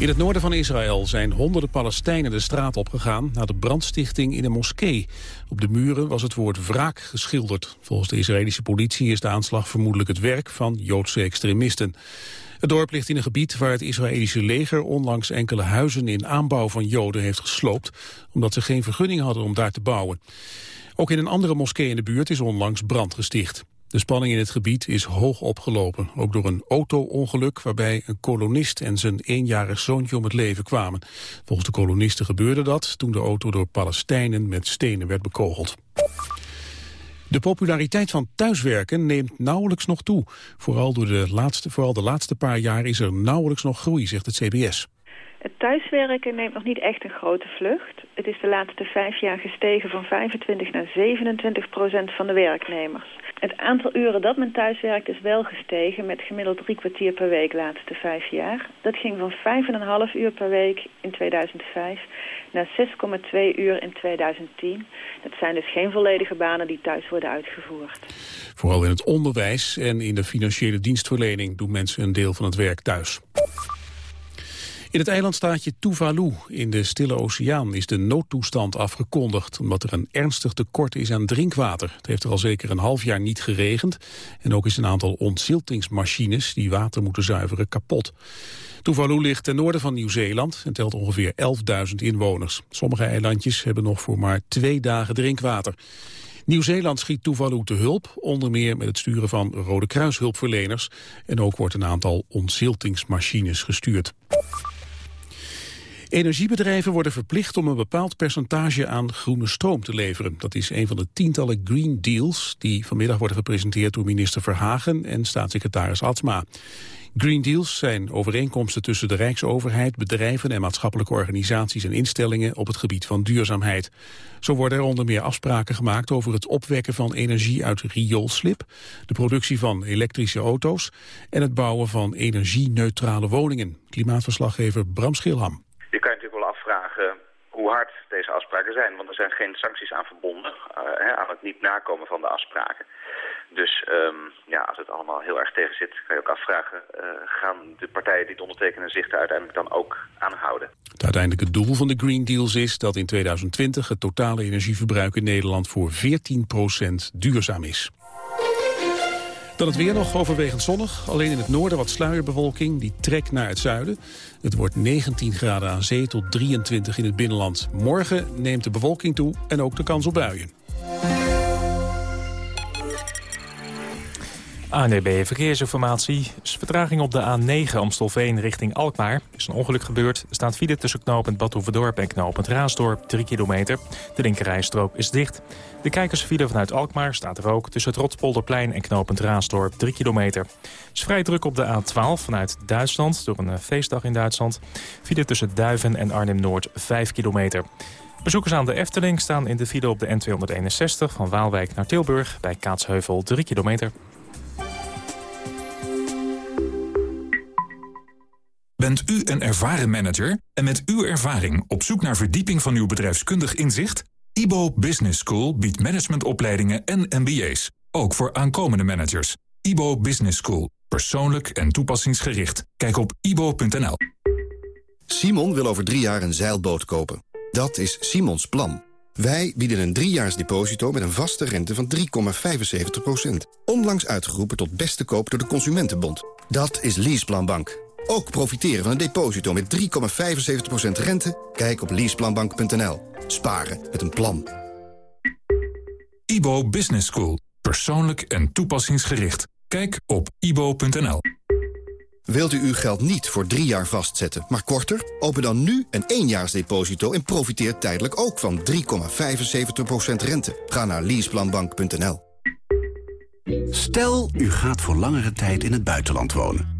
In het noorden van Israël zijn honderden Palestijnen de straat opgegaan... na de brandstichting in een moskee. Op de muren was het woord wraak geschilderd. Volgens de Israëlische politie is de aanslag vermoedelijk het werk van Joodse extremisten. Het dorp ligt in een gebied waar het Israëlische leger onlangs enkele huizen in aanbouw van Joden heeft gesloopt, omdat ze geen vergunning hadden om daar te bouwen. Ook in een andere moskee in de buurt is onlangs brand gesticht. De spanning in het gebied is hoog opgelopen, ook door een auto-ongeluk waarbij een kolonist en zijn eenjarig zoontje om het leven kwamen. Volgens de kolonisten gebeurde dat toen de auto door Palestijnen met stenen werd bekogeld. De populariteit van thuiswerken neemt nauwelijks nog toe. Vooral, door de laatste, vooral de laatste paar jaar is er nauwelijks nog groei, zegt het CBS. Het thuiswerken neemt nog niet echt een grote vlucht. Het is de laatste vijf jaar gestegen van 25 naar 27 procent van de werknemers. Het aantal uren dat men thuiswerkt is wel gestegen met gemiddeld drie kwartier per week de laatste vijf jaar. Dat ging van 5,5 uur per week in 2005 naar 6,2 uur in 2010. Dat zijn dus geen volledige banen die thuis worden uitgevoerd. Vooral in het onderwijs en in de financiële dienstverlening doen mensen een deel van het werk thuis. In het eilandstaatje Tuvalu in de Stille Oceaan is de noodtoestand afgekondigd omdat er een ernstig tekort is aan drinkwater. Het heeft er al zeker een half jaar niet geregend en ook is een aantal ontziltingsmachines die water moeten zuiveren kapot. Tuvalu ligt ten noorden van Nieuw-Zeeland en telt ongeveer 11.000 inwoners. Sommige eilandjes hebben nog voor maar twee dagen drinkwater. Nieuw-Zeeland schiet Tuvalu te hulp, onder meer met het sturen van Rode Kruishulpverleners. En ook wordt een aantal ontziltingsmachines gestuurd. Energiebedrijven worden verplicht om een bepaald percentage aan groene stroom te leveren. Dat is een van de tientallen Green Deals die vanmiddag worden gepresenteerd door minister Verhagen en staatssecretaris Atsma. Green Deals zijn overeenkomsten tussen de Rijksoverheid, bedrijven en maatschappelijke organisaties en instellingen op het gebied van duurzaamheid. Zo worden er onder meer afspraken gemaakt over het opwekken van energie uit rioolslip, de productie van elektrische auto's en het bouwen van energieneutrale woningen. Klimaatverslaggever Bram Schilham hoe hard deze afspraken zijn. Want er zijn geen sancties aan verbonden, uh, aan het niet nakomen van de afspraken. Dus um, ja, als het allemaal heel erg tegen zit, kan je ook afvragen... Uh, gaan de partijen die het ondertekenen zich daar uiteindelijk dan ook aan houden? Het uiteindelijke doel van de Green Deals is dat in 2020 het totale energieverbruik in Nederland voor 14% duurzaam is. Dan het weer nog overwegend zonnig. Alleen in het noorden wat sluierbewolking. Die trekt naar het zuiden. Het wordt 19 graden aan zee tot 23 in het binnenland. Morgen neemt de bewolking toe en ook de kans op buien. ANDB Verkeersinformatie. Vertraging op de A9 Amstelveen richting Alkmaar. Is een ongeluk gebeurd. Er staat file tussen knooppunt Badhoevedorp en knooppunt Raasdorp. 3 kilometer. De linkerrijstrook is dicht. De kijkersfile vanuit Alkmaar staat er ook tussen het Rotspolderplein en knooppunt Raasdorp 3 kilometer. Het is vrij druk op de A12 vanuit Duitsland door een eh, feestdag in Duitsland. File tussen Duiven en Arnhem-Noord 5 kilometer. Bezoekers aan de Efteling staan in de file op de N261 van Waalwijk naar Tilburg bij Kaatsheuvel 3 kilometer. Bent u een ervaren manager en met uw ervaring op zoek naar verdieping van uw bedrijfskundig inzicht? IBO Business School biedt managementopleidingen en MBA's, ook voor aankomende managers. IBO Business School, persoonlijk en toepassingsgericht. Kijk op ibo.nl. Simon wil over drie jaar een zeilboot kopen. Dat is Simons plan. Wij bieden een driejaars deposito met een vaste rente van 3,75%. Onlangs uitgeroepen tot beste koop door de Consumentenbond. Dat is Leaseplanbank. Ook profiteren van een deposito met 3,75% rente? Kijk op leaseplanbank.nl. Sparen met een plan. IBO Business School. Persoonlijk en toepassingsgericht. Kijk op ibo.nl. Wilt u uw geld niet voor drie jaar vastzetten, maar korter? Open dan nu een éénjaarsdeposito en profiteer tijdelijk ook van 3,75% rente. Ga naar leaseplanbank.nl. Stel, u gaat voor langere tijd in het buitenland wonen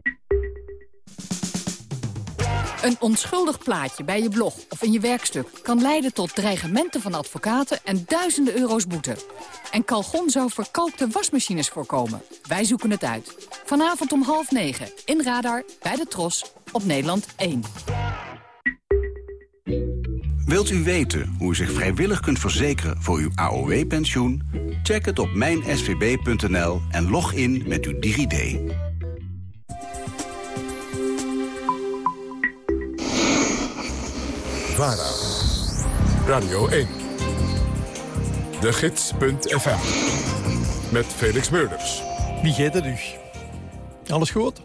Een onschuldig plaatje bij je blog of in je werkstuk... kan leiden tot dreigementen van advocaten en duizenden euro's boete. En Calgon zou verkalkte wasmachines voorkomen. Wij zoeken het uit. Vanavond om half negen in Radar bij de Tros op Nederland 1. Wilt u weten hoe u zich vrijwillig kunt verzekeren voor uw AOW-pensioen? Check het op mijnsvb.nl en log in met uw DigiD. VARA. Radio 1. De Gids.fm. Met Felix Meurders. Wie gaat er dus? Alles goed?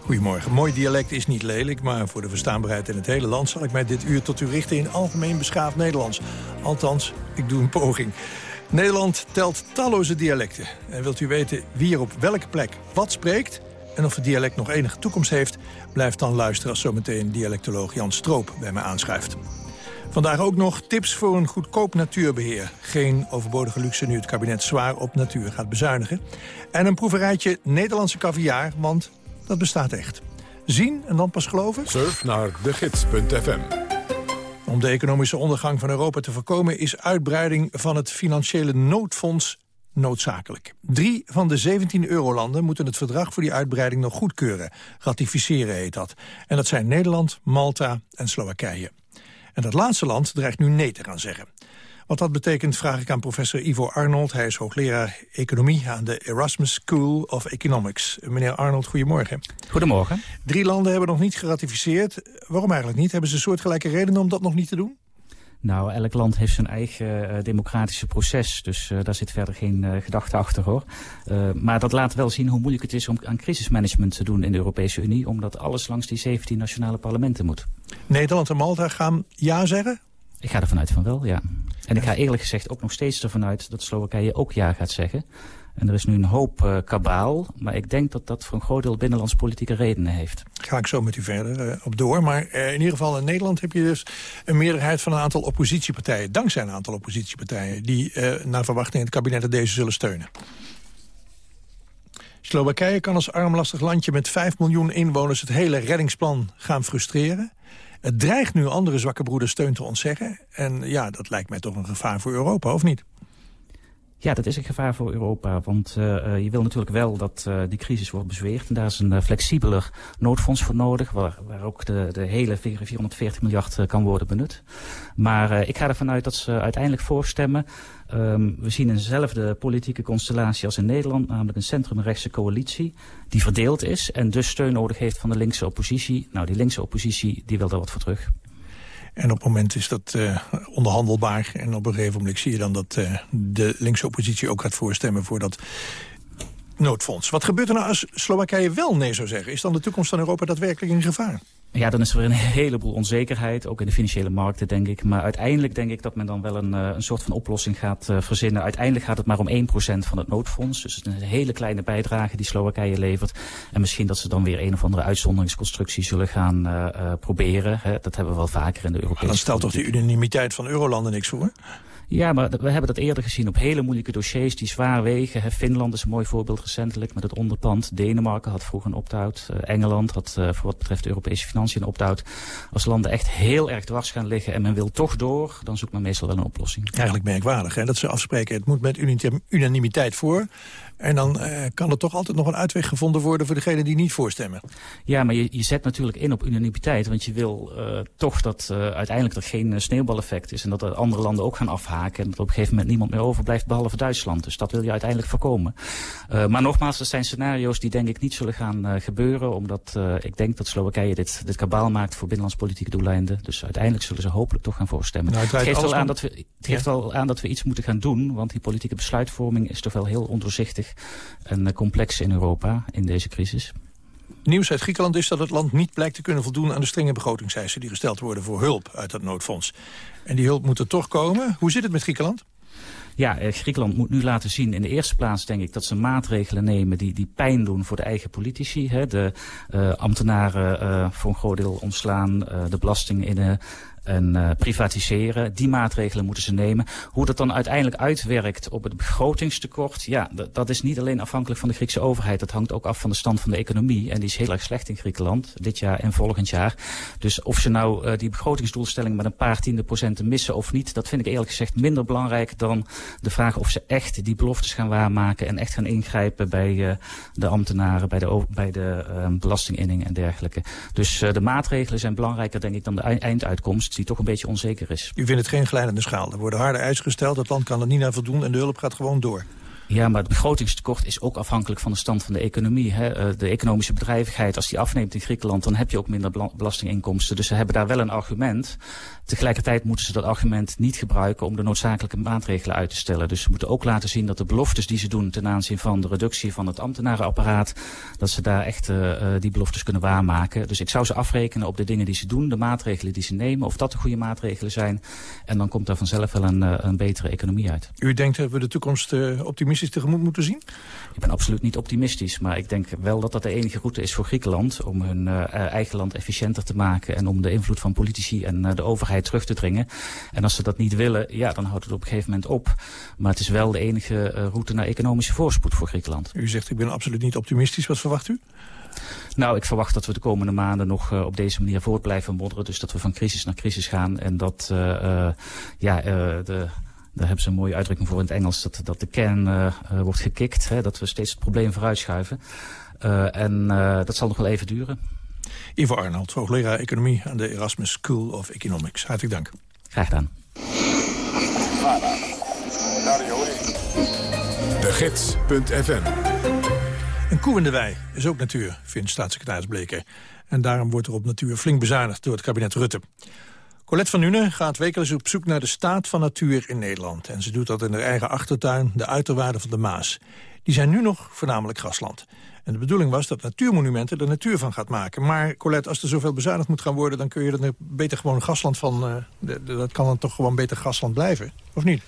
Goedemorgen. Mooi dialect is niet lelijk, maar voor de verstaanbaarheid in het hele land... zal ik mij dit uur tot u richten in algemeen beschaafd Nederlands. Althans, ik doe een poging. Nederland telt talloze dialecten. En wilt u weten wie er op welke plek wat spreekt... en of het dialect nog enige toekomst heeft... blijf dan luisteren als zometeen dialectoloog Jan Stroop bij mij aanschuift. Vandaag ook nog tips voor een goedkoop natuurbeheer. Geen overbodige luxe nu het kabinet zwaar op natuur gaat bezuinigen. En een proeverijtje Nederlandse caviar, want dat bestaat echt. Zien en dan pas geloven? Surf naar degids.fm. Om de economische ondergang van Europa te voorkomen... is uitbreiding van het financiële noodfonds noodzakelijk. Drie van de 17 eurolanden moeten het verdrag voor die uitbreiding nog goedkeuren. Ratificeren heet dat. En dat zijn Nederland, Malta en Slowakije. En dat laatste land dreigt nu nee te gaan zeggen. Wat dat betekent vraag ik aan professor Ivo Arnold. Hij is hoogleraar economie aan de Erasmus School of Economics. Meneer Arnold, goedemorgen. Goedemorgen. Drie landen hebben nog niet geratificeerd. Waarom eigenlijk niet? Hebben ze soortgelijke redenen om dat nog niet te doen? Nou, elk land heeft zijn eigen uh, democratische proces. Dus uh, daar zit verder geen uh, gedachte achter, hoor. maar dat laat wel zien hoe moeilijk het is om aan crisismanagement te doen in de Europese Unie. Omdat alles langs die 17 nationale parlementen moet. Nederland en Malta gaan ja zeggen? Ik ga ervan uit van wel, ja. En ik ga eerlijk gezegd ook nog steeds ervan uit dat Slowakije ook ja gaat zeggen. En er is nu een hoop uh, kabaal, maar ik denk dat dat voor een groot deel binnenlands politieke redenen heeft. Ga ik zo met u verder uh, op door. Maar uh, in ieder geval in Nederland heb je dus een meerderheid van een aantal oppositiepartijen. Dankzij een aantal oppositiepartijen die naar verwachting het kabinet deze zullen steunen. Slowakije kan als armlastig landje met 5 miljoen inwoners het hele reddingsplan gaan frustreren. Het dreigt nu andere zwakke broeders steun te ontzeggen. En ja, dat lijkt mij toch een gevaar voor Europa, of niet? Ja, dat is een gevaar voor Europa. Want uh, je wil natuurlijk wel dat uh, die crisis wordt bezweerd. En daar is een flexibeler noodfonds voor nodig. Waar, ook de, de hele 440 miljard kan worden benut. Maar ik ga ervan uit dat ze uiteindelijk voorstemmen. Um, we zien eenzelfde politieke constellatie als in Nederland. Namelijk een centrumrechtse coalitie die verdeeld is. En dus steun nodig heeft van de linkse oppositie. Nou, die linkse oppositie die wil daar wat voor terug. En op het moment is dat uh, onderhandelbaar. En op een gegeven moment zie je dan dat uh, de linkse oppositie ook gaat voorstemmen voor dat noodfonds. Wat gebeurt er nou als Slowakije wel nee zou zeggen? Is dan de toekomst van Europa daadwerkelijk in gevaar? Ja, dan is er weer een heleboel onzekerheid, ook in de financiële markten, denk ik. Maar uiteindelijk denk ik dat men dan wel een, een soort van oplossing gaat uh, verzinnen. Uiteindelijk gaat het maar om 1% van het noodfonds. Dus het is een hele kleine bijdrage die Slowakije levert. En misschien dat ze dan weer een of andere uitzonderingsconstructie zullen gaan uh, uh, proberen. Hè. Dat hebben we wel vaker in de Europese Dan stelt toch de unanimiteit van eurolanden niks voor? Ja, maar we hebben dat eerder gezien op hele moeilijke dossiers die zwaar wegen. Finland is een mooi voorbeeld recentelijk met het onderpand. Denemarken had vroeger een opt-out. Uh, Engeland had uh, voor wat betreft de Europese financiën een opt-out. Als landen echt heel erg dwars gaan liggen en men wil toch door, dan zoekt men meestal wel een oplossing. Eigenlijk merkwaardig hè, dat ze afspreken. Het moet met unanimiteit voor. En dan uh, kan er toch altijd nog een uitweg gevonden worden voor degenen die niet voorstemmen. Ja, maar je, je zet natuurlijk in op unanimiteit. Want je wil uh, toch dat uh, uiteindelijk er geen sneeuwbaleffect is. En dat er andere landen ook gaan afhaken. En dat op een gegeven moment niemand meer overblijft behalve Duitsland. Dus dat wil je uiteindelijk voorkomen. maar nogmaals, er zijn scenario's die denk ik niet zullen gaan gebeuren. Omdat ik denk dat Slowakije dit, dit kabaal maakt voor binnenlands politieke doeleinden. Dus uiteindelijk zullen ze hopelijk toch gaan voorstemmen. Nou, het, het, geeft wel aan dat we, het geeft ja. wel aan dat we iets moeten gaan doen. Want die politieke besluitvorming is toch wel heel ondoorzichtig en complex in Europa in deze crisis. Nieuws uit Griekenland is dat het land niet blijkt te kunnen voldoen aan de strenge begrotingseisen die gesteld worden voor hulp uit dat noodfonds. En die hulp moet er toch komen. Hoe zit het met Griekenland? Ja, Griekenland moet nu laten zien in de eerste plaats, denk ik, dat ze maatregelen nemen die, die pijn doen voor de eigen politici. Hè. De uh, ambtenaren uh, voor een groot deel ontslaan, uh, de belastingen in de en uh, privatiseren. Die maatregelen moeten ze nemen. Hoe dat dan uiteindelijk uitwerkt op het begrotingstekort... ja, dat is niet alleen afhankelijk van de Griekse overheid. Dat hangt ook af van de stand van de economie. En die is heel erg slecht in Griekenland, dit jaar en volgend jaar. Dus of ze nou uh, die begrotingsdoelstelling met een paar tiende procenten missen of niet... dat vind ik eerlijk gezegd minder belangrijk dan de vraag of ze echt die beloftes gaan waarmaken... en echt gaan ingrijpen bij uh, de ambtenaren, bij de, bij de belastinginning en dergelijke. Dus de maatregelen zijn belangrijker, denk ik, dan de einduitkomst die toch een beetje onzeker is. U vindt het geen glijdende schaal. Er worden harde eisen gesteld, het land kan er niet naar voldoen... en de hulp gaat gewoon door. Ja, maar het begrotingstekort is ook afhankelijk van de stand van de economie. Hè. Eh, de economische bedrijvigheid, als die afneemt in Griekenland... dan heb je ook minder belastinginkomsten. Dus ze hebben daar wel een argument. Tegelijkertijd moeten ze dat argument niet gebruiken... om de noodzakelijke maatregelen uit te stellen. Dus ze moeten ook laten zien dat de beloftes die ze doen... ten aanzien van de reductie van het ambtenarenapparaat... dat ze daar echt uh, die beloftes kunnen waarmaken. Dus ik zou ze afrekenen op de dingen die ze doen... de maatregelen die ze nemen, of dat de goede maatregelen zijn. En dan komt daar vanzelf wel een, een betere economie uit. U denkt dat we de toekomst optimistisch optimistisch tegemoet moeten zien? Ik ben absoluut niet optimistisch, maar ik denk wel dat dat de enige route is voor Griekenland... om hun uh, eigen land efficiënter te maken en om de invloed van politici en uh, de overheid terug te dringen. En als ze dat niet willen, ja, dan houdt het op een gegeven moment op. Maar het is wel de enige uh, route naar economische voorspoed voor Griekenland. U zegt, ik ben absoluut niet optimistisch. Wat verwacht u? Nou, ik verwacht dat we de komende maanden nog uh, op deze manier voort blijven modderen. Dus dat we van crisis naar crisis gaan. En dat ja, de daar hebben ze een mooie uitdrukking voor in het Engels, dat, dat de kern uh, uh, wordt gekikt. Hè, dat we steeds het probleem vooruitschuiven. Uh, en dat zal nog wel even duren. Ivo Arnold, hoogleraar economie aan de Erasmus School of Economics. Hartelijk dank. Graag gedaan. De Gids.fm Een koe in de wei is ook natuur, vindt staatssecretaris Bleker. En daarom wordt er op natuur flink bezuinigd door het kabinet Rutte. Colette van Nuenen gaat wekelijks op zoek naar de staat van natuur in Nederland. En ze doet dat in haar eigen achtertuin, de uiterwaarden van de Maas. Die zijn nu nog voornamelijk grasland. En de bedoeling was dat natuurmonumenten er natuur van gaat maken. Maar Colette, als er zoveel bezuinigd moet gaan worden... dan kun je er beter gewoon grasland van... De, dat kan dan toch gewoon beter grasland blijven, of niet?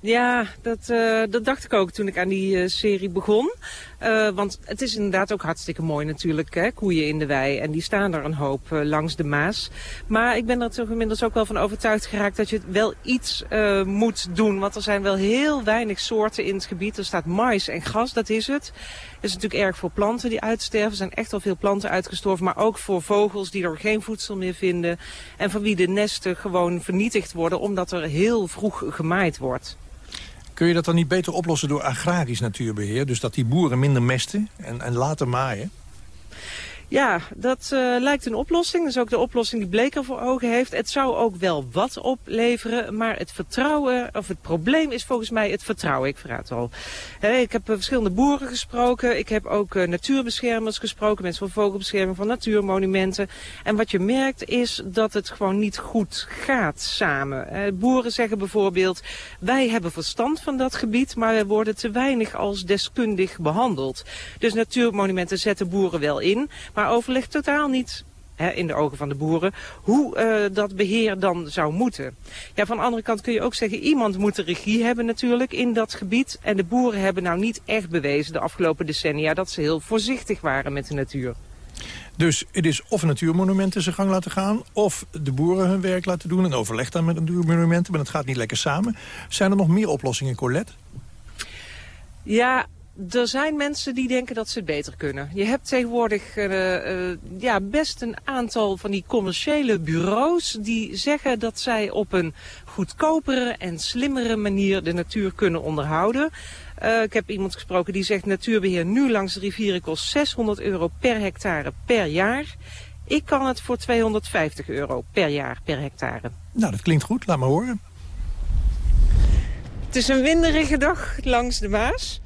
Ja, dat, uh, dat dacht ik ook toen ik aan die uh, serie begon. Uh, want het is inderdaad ook hartstikke mooi natuurlijk, hè, koeien in de wei. En die staan er een hoop langs de Maas. Maar ik ben er toch inmiddels ook wel van overtuigd geraakt dat je wel iets moet doen. Want er zijn wel heel weinig soorten in het gebied. Er staat mais en gras, dat is het. Dat is natuurlijk erg voor planten die uitsterven. Er zijn echt al veel planten uitgestorven. Maar ook voor vogels die er geen voedsel meer vinden. En van wie de nesten gewoon vernietigd worden omdat er heel vroeg gemaaid wordt. Kun je dat dan niet beter oplossen door agrarisch natuurbeheer? Dus dat die boeren minder mesten en, en later maaien? Ja, dat uh, lijkt een oplossing. Dat is ook de oplossing die Bleker voor ogen heeft. Het zou ook wel wat opleveren, maar het vertrouwen, of het probleem is volgens mij het vertrouwen. Ik verraad al. Ik heb uh, verschillende boeren gesproken. Ik heb ook uh, natuurbeschermers gesproken, mensen van vogelbescherming, van natuurmonumenten. En wat je merkt is dat het gewoon niet goed gaat samen. boeren zeggen bijvoorbeeld, wij hebben verstand van dat gebied, maar we worden te weinig als deskundig behandeld. Dus natuurmonumenten zetten boeren wel in, maar maar overlegt totaal niet in de ogen van de boeren, hoe uh, dat beheer dan zou moeten. Ja, van de andere kant kun je ook zeggen, iemand moet de regie hebben natuurlijk in dat gebied. En de boeren hebben nou niet echt bewezen de afgelopen decennia dat ze heel voorzichtig waren met de natuur. Dus het is of natuurmonumenten zijn gang laten gaan... of de boeren hun werk laten doen en overleg dan met natuurmonumenten. Maar dat gaat niet lekker samen. Zijn er nog meer oplossingen, Colette? Ja, er zijn mensen die denken dat ze het beter kunnen. Je hebt tegenwoordig uh, uh, ja, best een aantal van die commerciële bureaus... die zeggen dat zij op een goedkopere en slimmere manier de natuur kunnen onderhouden. Uh, ik heb iemand gesproken die zegt natuurbeheer nu langs de rivieren kost 600 euro per hectare per jaar. Ik kan het voor 250 euro per jaar per hectare. Nou, dat klinkt goed. Laat maar horen. Het is een winderige dag langs de Maas.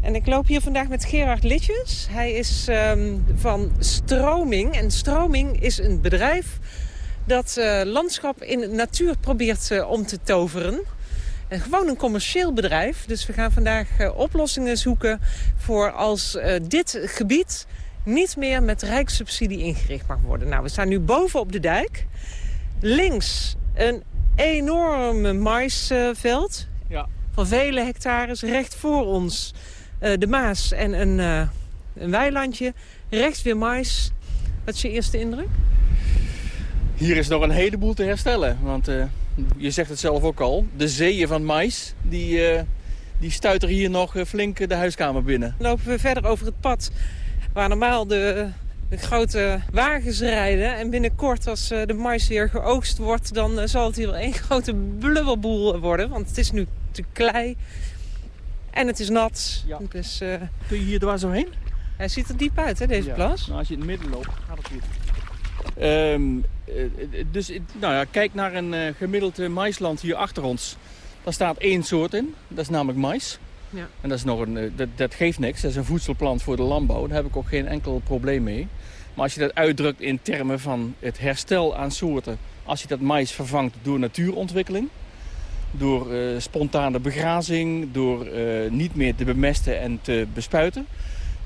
En ik loop hier vandaag met Gerard Litjes. Hij is um, van Stroming. En Stroming is een bedrijf dat uh, landschap in natuur probeert uh, om te toveren. En gewoon een commercieel bedrijf. Dus we gaan vandaag uh, oplossingen zoeken voor als dit gebied niet meer met rijkssubsidie ingericht mag worden. Nou, we staan nu boven op de dijk. Links een enorme maisveld. Ja. Van vele hectares. Recht voor ons de Maas en een, uh, een weilandje. Rechts weer mais. Wat is je eerste indruk? Hier is nog een heleboel te herstellen. Want uh, je zegt het zelf ook al. De zeeën van mais, die, uh, die stuiteren hier nog flink de huiskamer binnen. Dan lopen we verder over het pad waar normaal de, de grote wagens rijden. En binnenkort als de mais weer geoogst wordt... dan zal het hier wel één grote blubberboel worden. Want het is nu te klei. En het is nat. Ja. Dus, Kun je hier dwars doorheen? Hij ziet er diep uit, hè, deze ja. plas. Nou, als je in het midden loopt, gaat het goed. Um, dus nou ja, kijk naar een uh, gemiddeld maisland hier achter ons. Daar staat één soort in, dat is namelijk mais. Ja. En dat, is nog een, dat, dat, geeft niks, dat is een voedselplant voor de landbouw. Daar heb ik ook geen enkel probleem mee. Maar als je dat uitdrukt in termen van het herstel aan soorten... als je dat mais vervangt door natuurontwikkeling... door uh, spontane begrazing, door uh, niet meer te bemesten en te bespuiten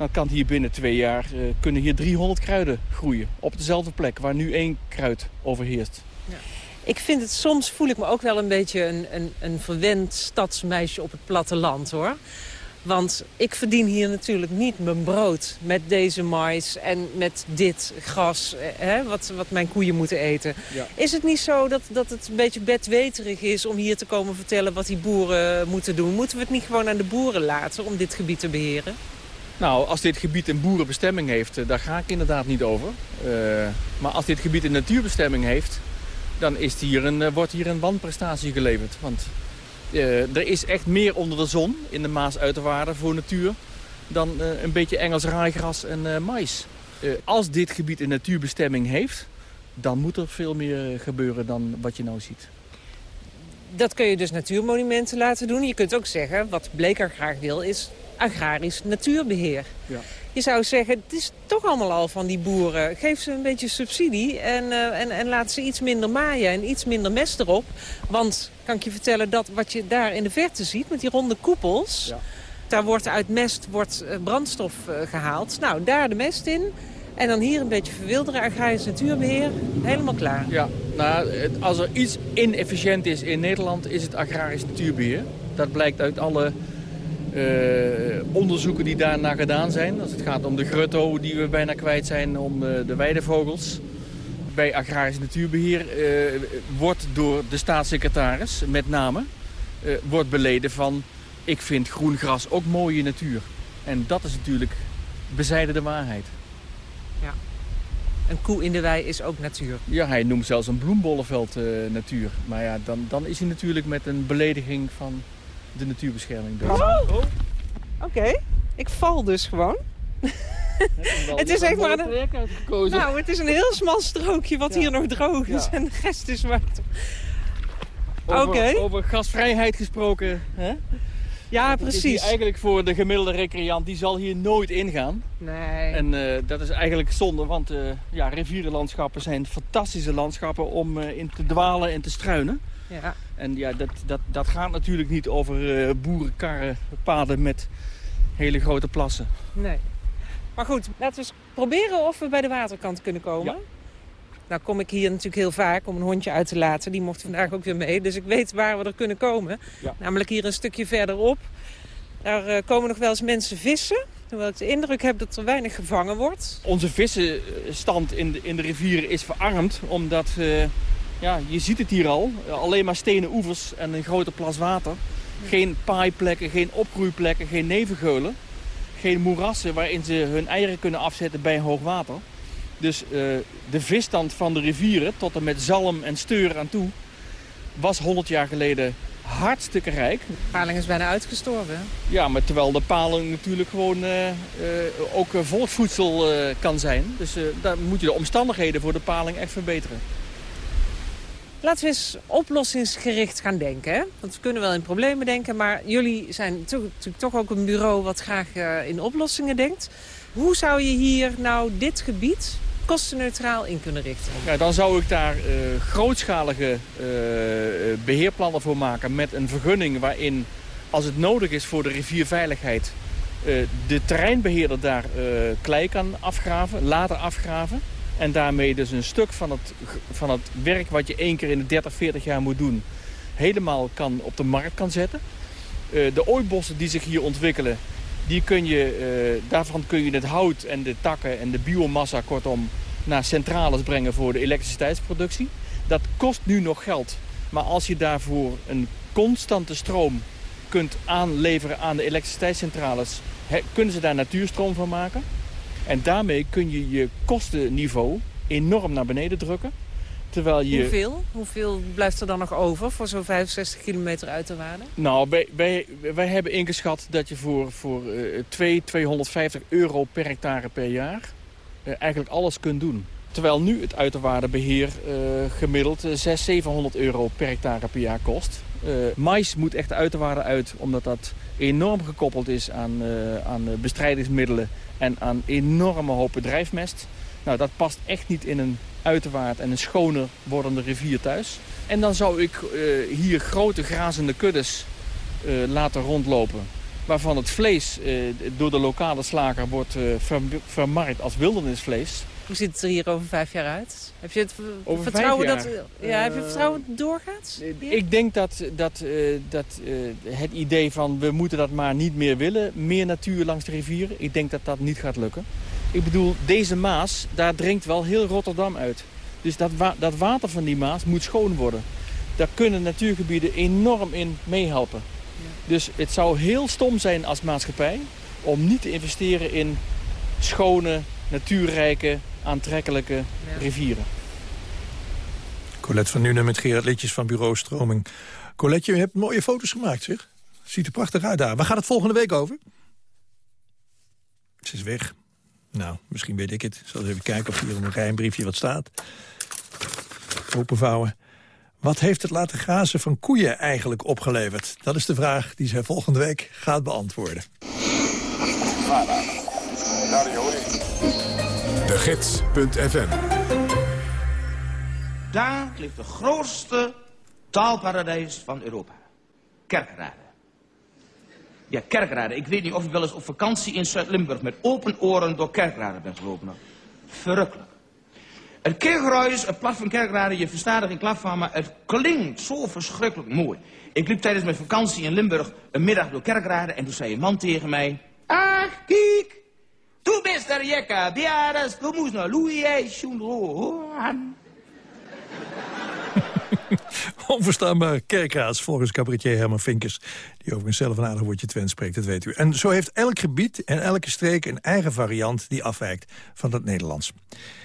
dan kan hier binnen twee jaar uh, kunnen hier 300 kruiden groeien. Op dezelfde plek waar nu één kruid overheerst. Ja. Ik vind het soms, voel ik me ook wel een beetje een, een, een verwend stadsmeisje op het platteland hoor. Want ik verdien hier natuurlijk niet mijn brood met deze mais en met dit gras, hè, wat, wat mijn koeien moeten eten. Ja. Is het niet zo dat, dat het een beetje bedweterig is om hier te komen vertellen wat die boeren moeten doen? Moeten we het niet gewoon aan de boeren laten om dit gebied te beheren? Nou, als dit gebied een boerenbestemming heeft, daar ga ik inderdaad niet over. Uh, maar als dit gebied een natuurbestemming heeft, dan is hier een, wordt hier een wanprestatie geleverd. Want uh, er is echt meer onder de zon in de Maas-Uiterwaarden voor natuur dan een beetje Engels raaigras en mais. als dit gebied een natuurbestemming heeft, dan moet er veel meer gebeuren dan wat je nou ziet. Dat kun je dus natuurmonumenten laten doen. Je kunt ook zeggen, wat Bleker graag wil, is agrarisch natuurbeheer. Ja. Je zou zeggen, het is toch allemaal al van die boeren. Geef ze een beetje subsidie en, uh, en, en laat ze iets minder maaien en iets minder mest erop. Want, kan ik je vertellen, dat wat je daar in de verte ziet met die ronde koepels... Ja. daar wordt uit mest wordt brandstof uh, gehaald. Nou, daar de mest in. En dan hier een beetje verwilderen, agrarisch natuurbeheer. Helemaal klaar. Ja, nou, als er iets inefficiënt is in Nederland, is het agrarisch natuurbeheer. Dat blijkt uit alle uh, onderzoeken die daarna gedaan zijn. Als het gaat om de grutto die we bijna kwijt zijn, om uh, de weidevogels. Bij agrarisch natuurbeheer uh, wordt door de staatssecretaris met name wordt beleden van... ik vind groen gras ook mooie natuur. En dat is natuurlijk bezijden de waarheid. Ja. Een koe in de wei is ook natuur. Ja, hij noemt zelfs een bloembollenveld natuur. Maar ja, dan, dan is hij natuurlijk met een belediging van de natuurbescherming. Dus. Oh. Oké, okay. ik val dus gewoon. het is echt maar een... Nou, het is een heel smal strookje wat ja. hier nog droog is ja. en de rest is water. Oké. Okay. Over gasvrijheid gesproken, hè? Ja, precies. Is eigenlijk voor de gemiddelde recreant, die zal hier nooit ingaan. Nee. En uh, dat is eigenlijk zonde, want uh, ja, rivierenlandschappen zijn fantastische landschappen om uh, in te dwalen en te struinen. Ja. En ja, dat, dat, dat gaat natuurlijk niet over uh, boerenkarren, paden met hele grote plassen. Nee. Maar goed, laten we eens proberen of we bij de waterkant kunnen komen. Ja. Nou kom ik hier natuurlijk heel vaak om een hondje uit te laten. Die mocht vandaag ook weer mee. Dus ik weet waar we er kunnen komen. Ja. Namelijk hier een stukje verderop. Daar uh, komen nog wel eens mensen vissen. Terwijl ik de indruk heb dat er weinig gevangen wordt. Onze vissenstand in de, in de rivieren is verarmd. Omdat, uh, ja, je ziet het hier al. Alleen maar stenen oevers en een grote plas water. Geen paaiplekken, geen opgroeiplekken, geen nevengeulen. Geen moerassen waarin ze hun eieren kunnen afzetten bij hoog water. Dus uh, de visstand van de rivieren, tot en met zalm en steur aan toe, was 100 jaar geleden hartstikke rijk. De paling is bijna uitgestorven. Ja, maar terwijl de paling natuurlijk gewoon uh, uh, ook volksvoedsel kan zijn. Dus daar moet je de omstandigheden voor de paling echt verbeteren. Laten we eens oplossingsgericht gaan denken. Hè? Want we kunnen wel in problemen denken, maar jullie zijn natuurlijk toch ook een bureau wat graag in oplossingen denkt. Hoe zou je hier nou dit gebied kostenneutraal in kunnen richten? Ja, dan zou ik daar uh, grootschalige uh, beheerplannen voor maken met een vergunning waarin, als het nodig is voor de rivierveiligheid, de terreinbeheerder daar klei kan afgraven, later afgraven. En daarmee dus een stuk van het, van het werk wat je één keer in de 30, 40 jaar moet doen, helemaal kan, op de markt kan zetten. de ooibossen die zich hier ontwikkelen, die kun je, uh, daarvan kun je het hout en de takken en de biomassa kortom naar centrales brengen voor de elektriciteitsproductie. Dat kost nu nog geld. Maar als je daarvoor een constante stroom kunt aanleveren aan de elektriciteitscentrales... kunnen ze daar natuurstroom van maken. En daarmee kun je je kostenniveau enorm naar beneden drukken. Terwijl je... Hoeveel? Hoeveel blijft er dan nog over voor zo'n 65 kilometer uit de waarde? Nou, wij, wij, wij hebben ingeschat dat je voor, voor uh, 2, 250 euro per hectare per jaar uh, eigenlijk alles kunt doen. Terwijl nu het uiterwaardebeheer uh, gemiddeld 600, 700 euro per hectare per jaar kost. Mais moet echt de uiterwaarde uit, omdat dat enorm gekoppeld is aan, uh, aan bestrijdingsmiddelen en aan enorme hopen drijfmest. Nou, dat past echt niet in een uiterwaard en een schoner wordende rivier thuis. En dan zou ik uh, hier grote grazende kuddes laten rondlopen. Waarvan het vlees door de lokale slager wordt ver vermarkt als wildernisvlees. Hoe ziet het er hier over vijf jaar uit? Heb je het over vertrouwen dat, ja, heb je vertrouwen dat het doorgaat? Ik denk dat, dat, dat het idee van we moeten dat maar niet meer willen, meer natuur langs de rivieren, ik denk dat dat niet gaat lukken. Ik bedoel, deze Maas, daar drinkt wel heel Rotterdam uit. Dus dat, wa dat water van die Maas moet schoon worden. Daar kunnen natuurgebieden enorm in meehelpen. Ja. Dus het zou heel stom zijn als maatschappij om niet te investeren in schone, natuurrijke, aantrekkelijke ja. rivieren. Colette van Nuenen met Gerard Litjes van Bureau Stroming. Colette, je hebt mooie foto's gemaakt, zeg. Ziet er prachtig uit daar. Waar gaat het volgende week over? Ze is weg. Nou, misschien weet ik het. Ik zal eens even kijken of hier in een geheimbriefje wat staat. Openvouwen. Wat heeft het laten grazen van koeien eigenlijk opgeleverd? Dat is de vraag die zij volgende week gaat beantwoorden. De Gids.fm Daar ligt de grootste taalparadijs van Europa. Kerkrade. Ja, Kerkrade. Ik weet niet of u wel eens op vakantie in Zuid-Limburg... met open oren door Kerkrade bent gelopen. Verrukkelijk. Het kerkruis, het plat van Kerkrade, je verstaat er geen van... maar het klinkt zo verschrikkelijk mooi. Ik liep tijdens mijn vakantie in Limburg een middag door Kerkrade... en toen zei een man tegen mij... Ach, kijk, tu bist er jekka, biaras, komus nou, Louis, Schoenroan. Onverstaanbaar kerkraas volgens cabaretier Herman Vinkers... die overigens zelf een aardig woordje Twents spreekt, dat weet u. En zo heeft elk gebied en elke streek een eigen variant... die afwijkt van het Nederlands.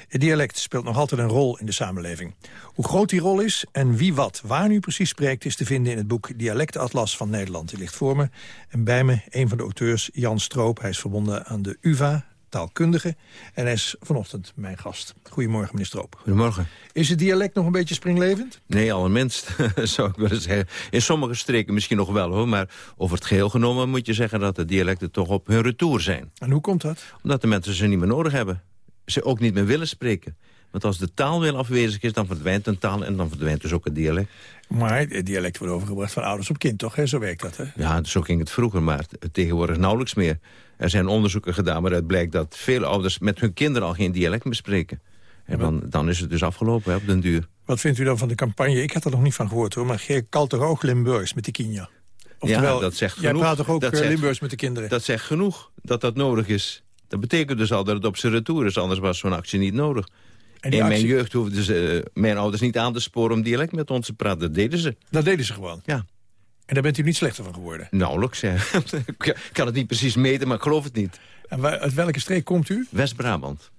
Het dialect speelt nog altijd een rol in de samenleving. Hoe groot die rol is en wie wat waar nu precies spreekt... is te vinden in het boek Dialectatlas van Nederland. Die ligt voor me. En bij me een van de auteurs, Jan Stroop. Hij is verbonden aan de UvA, taalkundige. En hij is vanochtend mijn gast. Goedemorgen, meneer Stroop. Goedemorgen. Is het dialect nog een beetje springlevend? Nee, allerminst, zou ik willen zeggen. In sommige streken misschien nog wel, hoor. Maar over het geheel genomen moet je zeggen dat de dialecten toch op hun retour zijn. En hoe komt dat? Omdat de mensen ze niet meer nodig hebben. Ze ook niet meer willen spreken. Want als de taal weer afwezig is, dan verdwijnt een taal en dan verdwijnt dus ook het dialect. Maar het dialect wordt overgebracht van ouders op kind, toch? Hè? Zo werkt dat, hè? Ja, zo ging het vroeger, maar tegenwoordig nauwelijks meer. Er zijn onderzoeken gedaan waaruit blijkt dat veel ouders met hun kinderen al geen dialect meer spreken. En dan, dan is het dus afgelopen hè, op den duur. Wat vindt u dan van de campagne? Ik had er nog niet van gehoord hoor, maar Geer kalt toch ook Limburgs met de kinja? Oftewel, ja, dat zegt jij genoeg. praat toch ook dat zegt, Limburgs met de kinderen? Dat zegt genoeg dat dat nodig is. Dat betekent dus al dat het op zijn retour is, anders was zo'n actie niet nodig. En In mijn jeugd hoefden ze uh, mijn ouders niet aan te sporen om dialect met ons te praten. Dat deden ze. Dat deden ze gewoon? Ja. En daar bent u niet slechter van geworden? Nauwelijks, ja. ik kan het niet precies meten, maar ik geloof het niet. En waar, uit welke streek komt u? West-Brabant.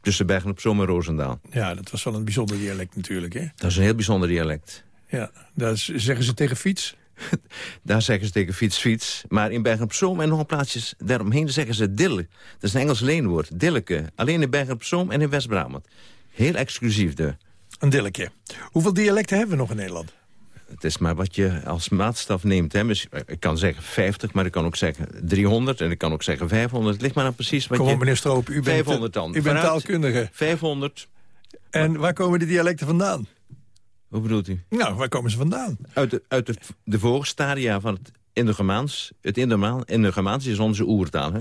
Tussen Bergen op Zoom en Roosendaal. Ja, dat was wel een bijzonder dialect natuurlijk, hè? Dat is een heel bijzonder dialect. Ja, daar zeggen ze tegen fiets. Daar zeggen ze tegen fiets, fiets. Maar in Bergen op Zoom en nog een plaatsjes daaromheen zeggen ze dille. Dat is een Engels leenwoord, dilleke. Alleen in Bergen op Zoom en in West-Brabant. Heel exclusief de. Een dilletje. Hoeveel dialecten hebben we nog in Nederland? Het is maar wat je als maatstaf neemt. Hè. Mis- Ik kan zeggen 50, maar ik kan ook zeggen 300 en ik kan ook zeggen 500. Het ligt maar aan precies wat Kom je... op, meneer Stroop, u bent, 500 dan. u bent taalkundige. 500. En waar komen de dialecten vandaan? Hoe bedoelt u? Nou, waar komen ze vandaan? Uit de, uit de, de voorstadia van het Indo-Germaans. Het Indo- Indo-Germaans is onze oertaal. Hè.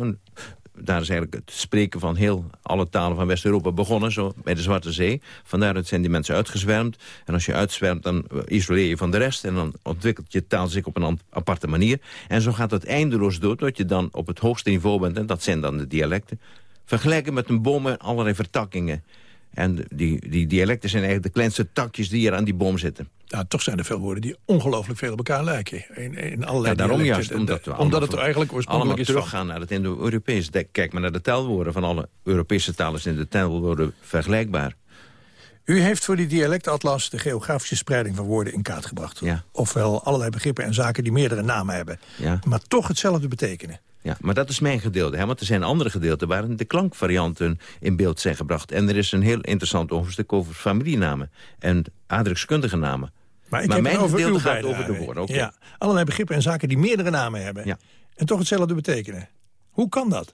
Daar is eigenlijk het spreken van heel alle talen van West-Europa begonnen, zo bij de Zwarte Zee. Vandaaruit zijn die mensen uitgezwermd. En als je uitzwermt, dan isoleer je van de rest. En dan ontwikkelt je taal zich op een aparte manier. En zo gaat het eindeloos door, tot je dan op het hoogste niveau bent. En dat zijn dan de dialecten. Vergelijken met een boom met allerlei vertakkingen. En die, die dialecten zijn eigenlijk de kleinste takjes die er aan die boom zitten. Nou, toch zijn er veel woorden die ongelooflijk veel op elkaar lijken. In, in allerlei ja, daarom juist, omdat, we omdat het eigenlijk oorspronkelijk allemaal is teruggaan naar het Indo-Europees. Kijk maar naar de telwoorden van alle Europese talen. zijn de telwoorden vergelijkbaar. U heeft voor die dialectatlas de geografische spreiding van woorden in kaart gebracht. Ja. Ofwel allerlei begrippen en zaken die meerdere namen hebben. Ja. Maar toch hetzelfde betekenen. Ja, maar dat is mijn gedeelte. Hè? Want er zijn andere gedeelten waarin de klankvarianten in beeld zijn gebracht. En er is een heel interessant hoofdstuk over familienamen en aardrijkskundige namen. Maar ik Maar heb mijn over gedeelte gaat over de woorden. Ja, allerlei begrippen en zaken die meerdere namen hebben. Ja. En toch hetzelfde betekenen. Hoe kan dat?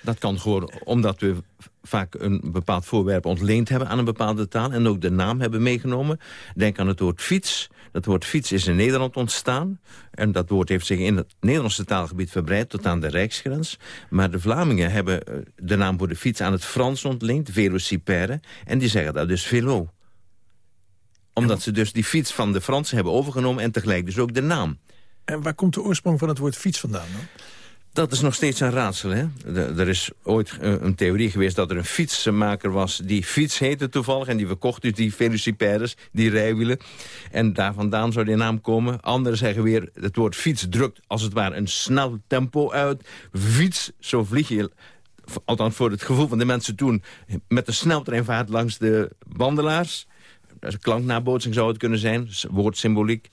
Dat kan gewoon omdat we vaak een bepaald voorwerp ontleend hebben aan een bepaalde taal... en ook de naam hebben meegenomen. Denk aan het woord fiets. Dat woord fiets is in Nederland ontstaan. En dat woord heeft zich in het Nederlandse taalgebied verbreid tot aan de Rijksgrens. Maar de Vlamingen hebben eh, de naam voor de fiets aan het Frans ontleend, velocipère. En die zeggen dat dus velo. Omdat ze dus die fiets van de Fransen hebben overgenomen... en tegelijk dus ook de naam. En waar komt de oorsprong van het woord fiets vandaan dan? Dat is nog steeds een raadsel. Hè? De- er is ooit eh, een theorie geweest dat er een fietsenmaker was... die fiets heette toevallig en die verkocht dus die velocipèdes, die rijwielen. En daar vandaan zou die naam komen. Anderen zeggen weer, het woord fiets drukt als het ware een snel tempo uit. Fiets, zo vlieg je... Althans voor het gevoel van de mensen toen... met een sneltreinvaart langs de wandelaars. Een klanknabootsing zou het kunnen zijn. Woordsymboliek.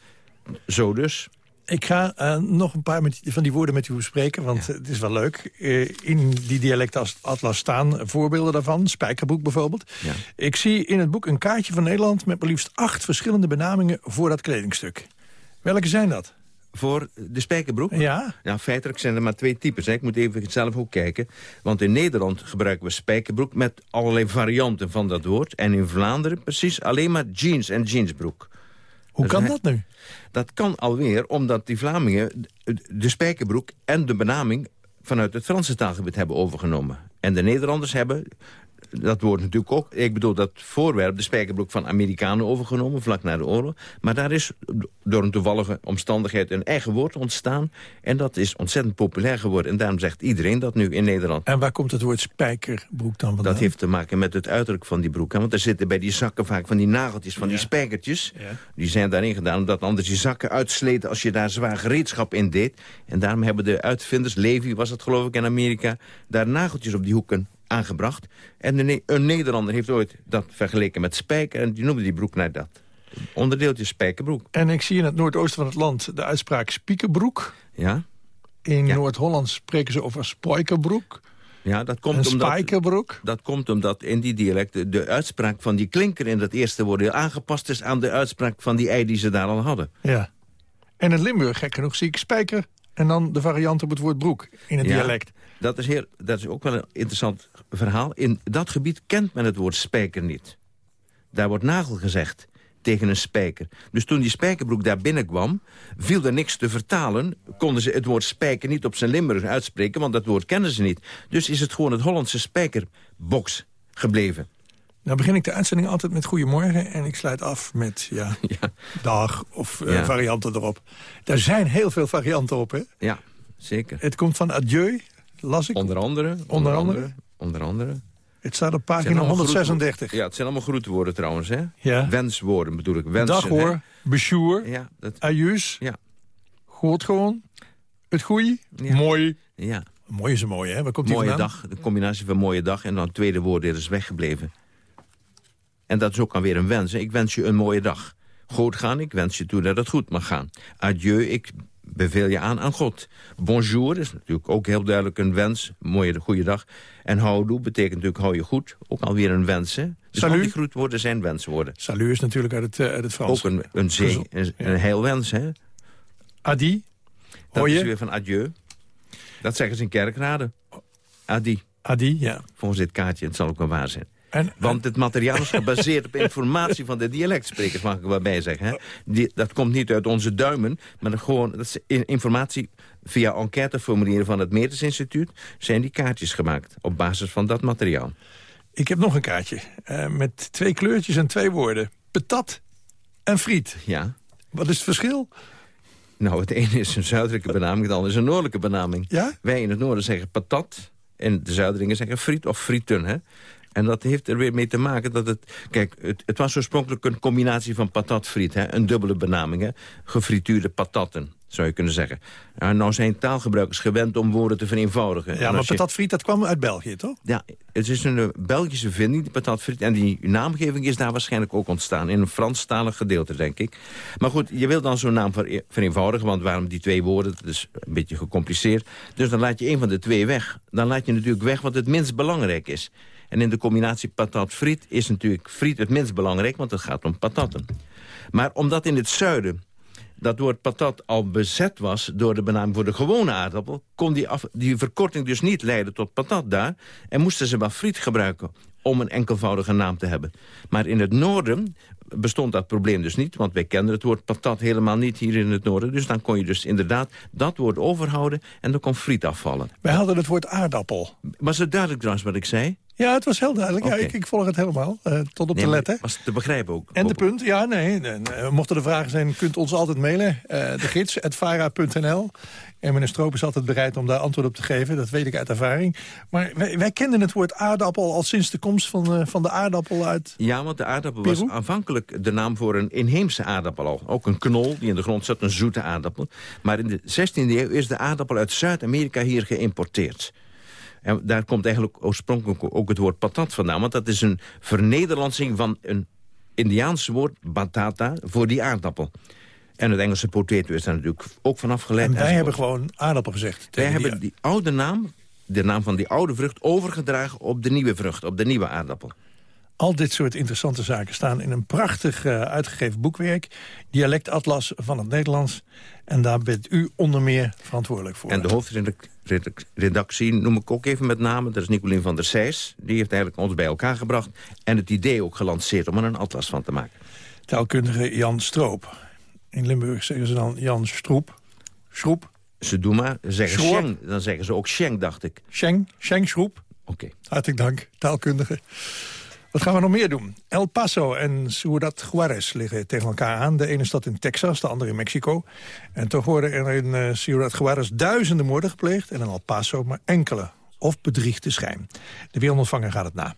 Zo dus. Ik ga eh, nog een paar met, van die woorden met u bespreken, want eh, het is wel leuk. Eh, in die dialectatlas staan voorbeelden daarvan, spijkerbroek bijvoorbeeld. Ja. Ik zie in het boek een kaartje van Nederland... met maar liefst acht verschillende benamingen voor dat kledingstuk. Welke zijn dat? Voor de spijkerbroek? Ja. Ja, feitelijk zijn er maar twee types. Hè. Ik moet even zelf ook kijken. Want in Nederland gebruiken we spijkerbroek met allerlei varianten van dat woord. En in Vlaanderen precies alleen maar jeans en jeansbroek. Hoe Dus kan dat nu? Dat kan alweer omdat die Vlamingen de- de spijkerbroek en de benaming vanuit het Franse taalgebied hebben overgenomen. En de Nederlanders hebben dat woord natuurlijk ook. Ik bedoel dat voorwerp, de spijkerbroek van Amerikanen overgenomen, vlak na de oorlog. Maar daar is door een toevallige omstandigheid een eigen woord ontstaan. En dat is ontzettend populair geworden. En daarom zegt iedereen dat nu in Nederland. En waar komt het woord spijkerbroek dan vandaan? Dat heeft te maken met het uiterlijk van die broek. hè. Want er zitten bij die zakken vaak van die nageltjes, van die spijkertjes. Die zijn daarin gedaan omdat anders die zakken uitsleten als je daar zwaar gereedschap in deed. En daarom hebben de uitvinders, Levi was het geloof ik in Amerika... daar nageltjes op die hoeken aangebracht. En Ne- een Nederlander heeft ooit dat vergeleken met spijker... en die noemde die broek naar dat. Onderdeeltje spijkerbroek. En ik zie in het noordoosten van het land de uitspraak spiekerbroek. Ja? In Noord-Holland spreken ze over spijkerbroek. Ja, dat komt Een omdat... spijkerbroek? Dat komt omdat in die dialecten de uitspraak van die klinker in dat eerste woord... heel aangepast is aan de uitspraak van die ei die ze daar al hadden. Ja. En in Limburg, gek genoeg, zie ik spijker... en dan de variant op het woord broek in het Ja, dialect. Dat is, heel, dat is ook wel een interessant verhaal. In dat gebied kent men het woord spijker niet. Daar wordt nagel gezegd tegen een spijker. Dus toen die spijkerbroek daar binnenkwam, viel er niks te vertalen. Konden ze het woord spijker niet op zijn Limburg uitspreken, want dat woord kennen ze niet. Dus is het gewoon het Hollandse spijkerbox gebleven. Nou begin ik de uitzending altijd met goedemorgen... en ik sluit af met ja, dag of eh, Ja. varianten erop. Daar zijn heel veel varianten op, hè? Ja, zeker. Het komt van adieu, las ik. Onder andere. Onder andere. Onder andere. Het staat op pagina allemaal 136. groetwo- Ja, het zijn allemaal groetwoorden trouwens, hè? Ja. Wenswoorden bedoel ik. Wensen, Dag hoor, besjoer, Ja, dat... ajuus, Ja. goed gewoon, het goeie, Ja. mooi. Ja. Mooi is een mooie, hè? Waar komt mooie dag, de combinatie van mooie dag en dan het tweede woord is weggebleven. En dat is ook alweer een wens. hè. Ik wens je een mooie dag. Goed gaan, ik wens je toe dat het goed mag gaan. Adieu, ik beveel je aan aan God. Bonjour is natuurlijk ook heel duidelijk een wens. Mooie, goede dag. En houdoe betekent natuurlijk hou je goed. Ook alweer een wens, hè? Dus al Salut. die groetwoorden zijn wenswoorden. Salut is natuurlijk uit het, eh, uit het Frans. Ook een, een zee, een, een heel wens, hè? Adi, Dat hoor is je? weer van adieu. Dat zeggen ze in kerkraden. Adi. Adi, ja. Volgens dit kaartje, het zal ook wel waar zijn. En, Want het materiaal is gebaseerd op informatie van de dialectsprekers, mag ik er wel bij zeggen. Hè? Die, dat komt niet uit onze duimen, maar dat gewoon, dat is informatie via enquêteformulieren van het Metis Instituut... zijn die kaartjes gemaakt op basis van dat materiaal. Ik heb nog een kaartje eh, met twee kleurtjes en twee woorden. Patat en friet. Ja. Wat is het verschil? Nou, het ene is een zuidelijke benaming, het andere is een noordelijke benaming. Ja? Wij in het noorden zeggen patat en de zuideringen zeggen friet of frieten. Hè? En dat heeft er weer mee te maken dat het... Kijk, het, het was oorspronkelijk een combinatie van patatfriet. Hè, een dubbele benaming. Hè, gefrituurde patatten zou je kunnen zeggen. Uh, nou zijn taalgebruikers gewend om woorden te vereenvoudigen. Ja, maar je... patatfriet, dat kwam uit België, toch? Ja, het is een uh, Belgische vinding, die patatfriet. En die naamgeving is daar waarschijnlijk ook ontstaan. In een Franstalig gedeelte, denk ik. Maar goed, je wil dan zo'n naam ver vereenvoudigen. Want waarom die twee woorden? Dat is een beetje gecompliceerd. Dus dan laat je een van de twee weg. Dan laat je natuurlijk weg wat het minst belangrijk is. En in de combinatie patat-friet is natuurlijk friet het minst belangrijk... want het gaat om patatten. Maar omdat in het zuiden dat woord patat al bezet was door de benaming voor de gewone aardappel... kon die, af, die verkorting dus niet leiden tot patat daar... en moesten ze maar friet gebruiken om een enkelvoudige naam te hebben. Maar in het noorden bestond dat probleem dus niet... want wij kenden het woord patat helemaal niet hier in het noorden. Dus dan kon je dus inderdaad dat woord overhouden... en dan kon friet afvallen. Wij hadden het woord aardappel. Was het duidelijk trouwens wat ik zei? Ja, het was heel duidelijk. Ja, ik, ik, volg het helemaal. Uh, tot op nee, de letter. was te begrijpen ook. En de punt, ja, nee. Mochten er vragen zijn, kunt ons altijd mailen. Uh, de gids, vara.nl. En meneer Stroop is altijd bereid om daar antwoord op te geven. Dat weet ik uit ervaring. Maar wij, wij kenden het woord aardappel al sinds de komst van, van de aardappel uit Ja, want de aardappel Peru? was aanvankelijk de naam voor een inheemse aardappel al. Ook een knol die in de grond zat, een zoete aardappel. Maar in de 16e eeuw is de aardappel uit Zuid-Amerika hier geïmporteerd. En daar komt eigenlijk oorspronkelijk ook het woord patat vandaan. Want dat is een vernederlandsing van een Indiaans woord, batata, voor die aardappel. En het Engelse potato is daar natuurlijk ook vanaf geleid. En wij hebben gewoon aardappel gezegd. Wij hebben die oude naam, de naam van die oude vrucht, overgedragen op de nieuwe vrucht, op de nieuwe aardappel. Al dit soort interessante zaken staan in een prachtig uh, uitgegeven boekwerk. Dialectatlas van het Nederlands. En daar bent u onder meer verantwoordelijk voor. En de hoofdredactie noem ik ook even met name. Dat is Nicolien van der Seys. Die heeft eigenlijk ons bij elkaar gebracht. En het idee ook gelanceerd om er een atlas van te maken. Taalkundige Jan Stroop. In Limburg zeggen ze dan Jan Stroep. Schroep. Ze doen maar, zeggen Scheng, dan zeggen ze ook Scheng, dacht ik. Scheng, Scheng Schroep. Oké. Okay. Hartelijk dank, taalkundige. Wat gaan we nog meer doen? El Paso en Ciudad Juarez liggen tegen elkaar aan. De ene stad in Texas, de andere in Mexico. En toch worden er in uh, Ciudad Juarez duizenden moorden gepleegd... en in El Paso maar enkele of bedriegde schijn. De wereldontvanger gaat het na.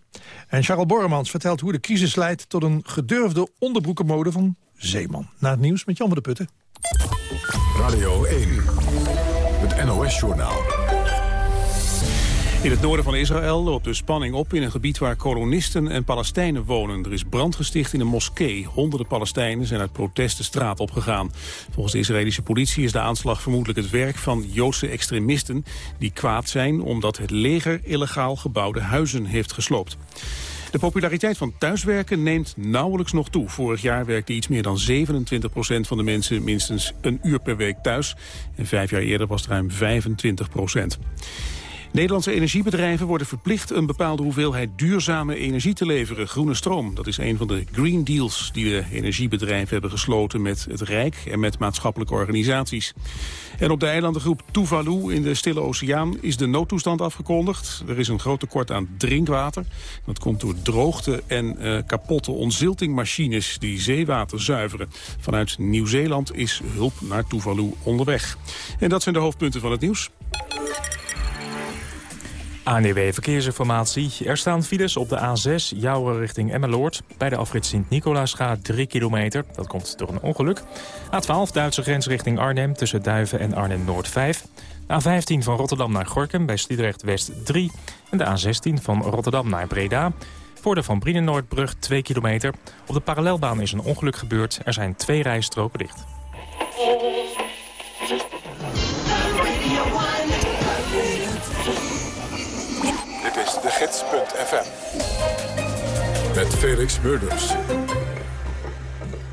En Charles Borremans vertelt hoe de crisis leidt... tot een gedurfde onderbroekenmode van Zeeman. Na het nieuws met Jan van de Putten. Radio 1, het NOS-journaal. In het noorden van Israël loopt de spanning op in een gebied waar kolonisten en Palestijnen wonen. Er is brand gesticht in een moskee. Honderden Palestijnen zijn uit protest de straat opgegaan. Volgens de Israëlische politie is de aanslag vermoedelijk het werk van Joodse extremisten... die kwaad zijn omdat het leger illegaal gebouwde huizen heeft gesloopt. De populariteit van thuiswerken neemt nauwelijks nog toe. Vorig jaar werkte iets meer dan 27 procent van de mensen minstens een uur per week thuis. En vijf jaar eerder was het ruim 25 procent. Nederlandse energiebedrijven worden verplicht een bepaalde hoeveelheid duurzame energie te leveren. Groene stroom, dat is een van de green deals die de energiebedrijven hebben gesloten met het Rijk en met maatschappelijke organisaties. En op de eilandengroep Tuvalu in de Stille Oceaan is de noodtoestand afgekondigd. Er is een groot tekort aan drinkwater. Dat komt door droogte en uh, kapotte ontziltingmachines die zeewater zuiveren. Vanuit Nieuw-Zeeland is hulp naar Tuvalu onderweg. En dat zijn de hoofdpunten van het nieuws. ANEW Verkeersinformatie. Er staan files op de A6 Jouwen richting Emmeloord. Bij de afrit Sint-Nicolaas gaat 3 kilometer. Dat komt door een ongeluk. A12 Duitse grens richting Arnhem tussen Duiven en Arnhem-Noord 5. A15 van Rotterdam naar Gorkum bij Sliedrecht West 3. En de A16 van Rotterdam naar Breda. Voor de Van Brienenoordbrug 2 kilometer. Op de parallelbaan is een ongeluk gebeurd. Er zijn twee rijstroken dicht. gids.fm. Met Felix Murders.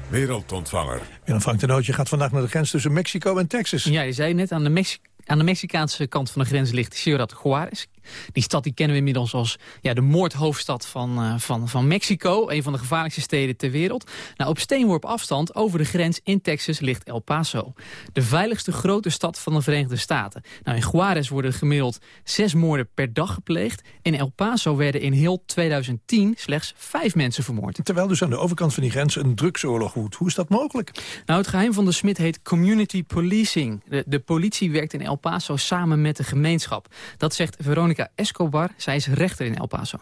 Wereldontvanger. Willem Frank de Nootje gaat vandaag naar de grens tussen Mexico en Texas. Ja, je zei net, aan de, Mexi aan de Mexicaanse kant van de grens ligt Ciudad Juarez. Die stad die kennen we inmiddels als ja, de moordhoofdstad van, uh, van, van Mexico. Een van de gevaarlijkste steden ter wereld. Nou, op steenworp afstand over de grens in Texas ligt El Paso. De veiligste grote stad van de Verenigde Staten. Nou, in Juarez worden gemiddeld zes moorden per dag gepleegd. In El Paso werden in heel 2010 slechts vijf mensen vermoord. Terwijl dus aan de overkant van die grens een drugsoorlog woedt. Hoe is dat mogelijk? Nou, het geheim van de Smit heet community policing. De, de politie werkt in El Paso samen met de gemeenschap. Dat zegt Veronica Escobar. Zij is rechter in El Paso.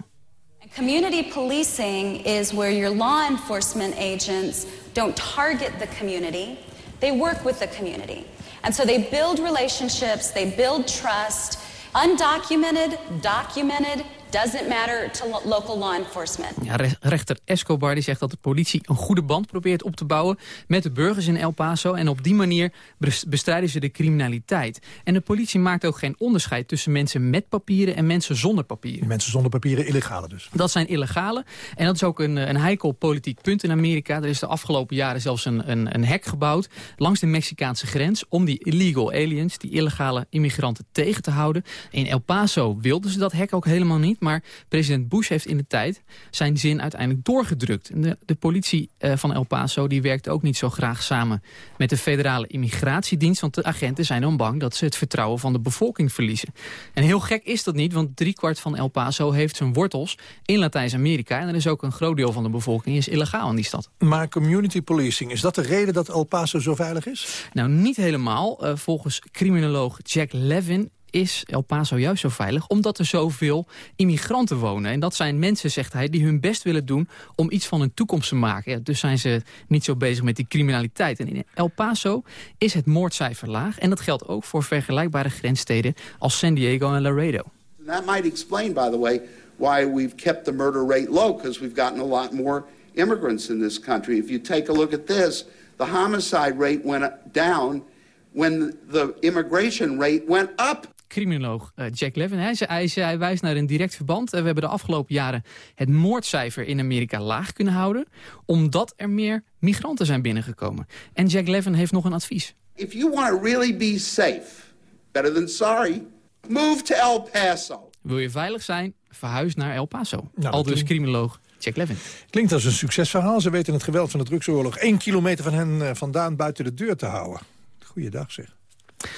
Community policing is where your law enforcement agents don't target the community, they work with the community. And so they build relationships, they build trust, undocumented, documented, doesn't matter to lo local law enforcement. Ja, rechter Escobar die zegt dat de politie een goede band probeert op te bouwen met de burgers in El Paso. En op die manier bestrijden ze de criminaliteit. En de politie maakt ook geen onderscheid tussen mensen met papieren en mensen zonder papieren. Mensen zonder papieren, illegale dus. Dat zijn illegale. En dat is ook een, een heikel politiek punt in Amerika. Er is de afgelopen jaren zelfs een, een, een hek gebouwd langs de Mexicaanse grens om die illegal aliens, die illegale immigranten tegen te houden. In El Paso wilden ze dat hek ook helemaal niet. Maar president Bush heeft in de tijd zijn zin uiteindelijk doorgedrukt. De, de politie uh, van El Paso die werkt ook niet zo graag samen met de federale immigratiedienst. Want de agenten zijn dan bang dat ze het vertrouwen van de bevolking verliezen. En heel gek is dat niet, want driekwart van El Paso heeft zijn wortels in Latijns-Amerika. En er is ook een groot deel van de bevolking is illegaal in die stad. Maar community policing, is dat de reden dat El Paso zo veilig is? Nou, niet helemaal. Uh, volgens criminoloog Jack Levin is El Paso juist zo veilig omdat er zoveel immigranten wonen. En dat zijn mensen, zegt hij, die hun best willen doen om iets van hun toekomst te maken. Ja, dus zijn ze niet zo bezig met die criminaliteit. En in El Paso is het moordcijfer laag. En dat geldt ook voor vergelijkbare grenssteden als San Diego en Laredo. That might explain, by the way, why we've kept the murder rate low, because we've gotten a lot more immigrants in this country. If you take a look at this, the homicide rate went down when the immigration rate went up criminoloog uh, Jack Levin. Hij, hij, hij, wijst naar een direct verband. Uh, we hebben de afgelopen jaren het moordcijfer in Amerika laag kunnen houden... omdat er meer migranten zijn binnengekomen. En Jack Levin heeft nog een advies. If you want to really be safe, better than sorry, move to El Paso. Wil je veilig zijn, verhuis naar El Paso. Nou, Al dus criminoloog Jack Levin. Klinkt als een succesverhaal. Ze weten het geweld van de drugsoorlog één kilometer van hen uh, vandaan buiten de deur te houden. Goeiedag zeg.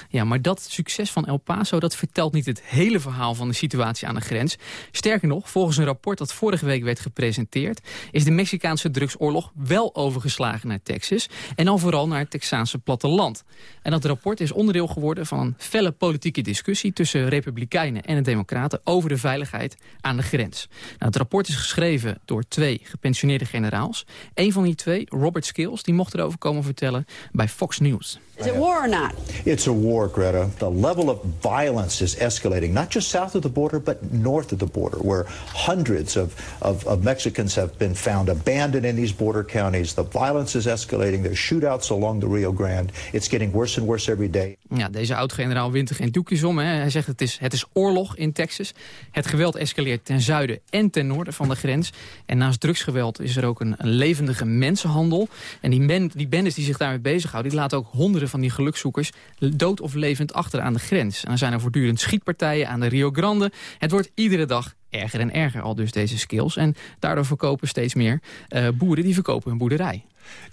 Ja, maar dat succes van El Paso dat vertelt niet het hele verhaal van de situatie aan de grens. Sterker nog, volgens een rapport dat vorige week werd gepresenteerd... is de Mexicaanse drugsoorlog wel overgeslagen naar Texas... en dan vooral naar het Texaanse platteland. En dat rapport is onderdeel geworden van een felle politieke discussie... tussen republikeinen en de democraten over de veiligheid aan de grens. Nou, het rapport is geschreven door twee gepensioneerde generaals. Een van die twee, Robert Skills, die mocht erover komen vertellen bij Fox News. Is it war or not? It's a war, Greta. The level of violence is escalating, not just south of the border, but north of the border, where hundreds of, of, of Mexicans have been found abandoned in these border counties. The violence is escalating. There's shootouts along the Rio Grande. It's getting worse and worse every day. Ja, deze oud-generaal wint er geen doekjes om. Hè. Hij zegt het is, het is oorlog in Texas. Het geweld escaleert ten zuiden en ten noorden van de grens. En naast drugsgeweld is er ook een, een levendige mensenhandel. En die, men, die bendes die zich daarmee bezighouden, die laten ook honderden van die gelukzoekers dood of levend achter aan de grens. En dan zijn er voortdurend schietpartijen aan de Rio Grande. Het wordt iedere dag erger en erger al dus deze skills. En daardoor verkopen steeds meer uh, boeren die verkopen hun boerderij.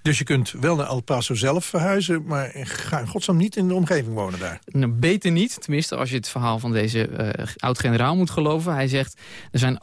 Dus je kunt wel naar El Paso zelf verhuizen... maar ga in godsnaam niet in de omgeving wonen daar. Nou, beter niet, tenminste als je het verhaal van deze uh, oud-generaal moet geloven. Hij zegt, er zijn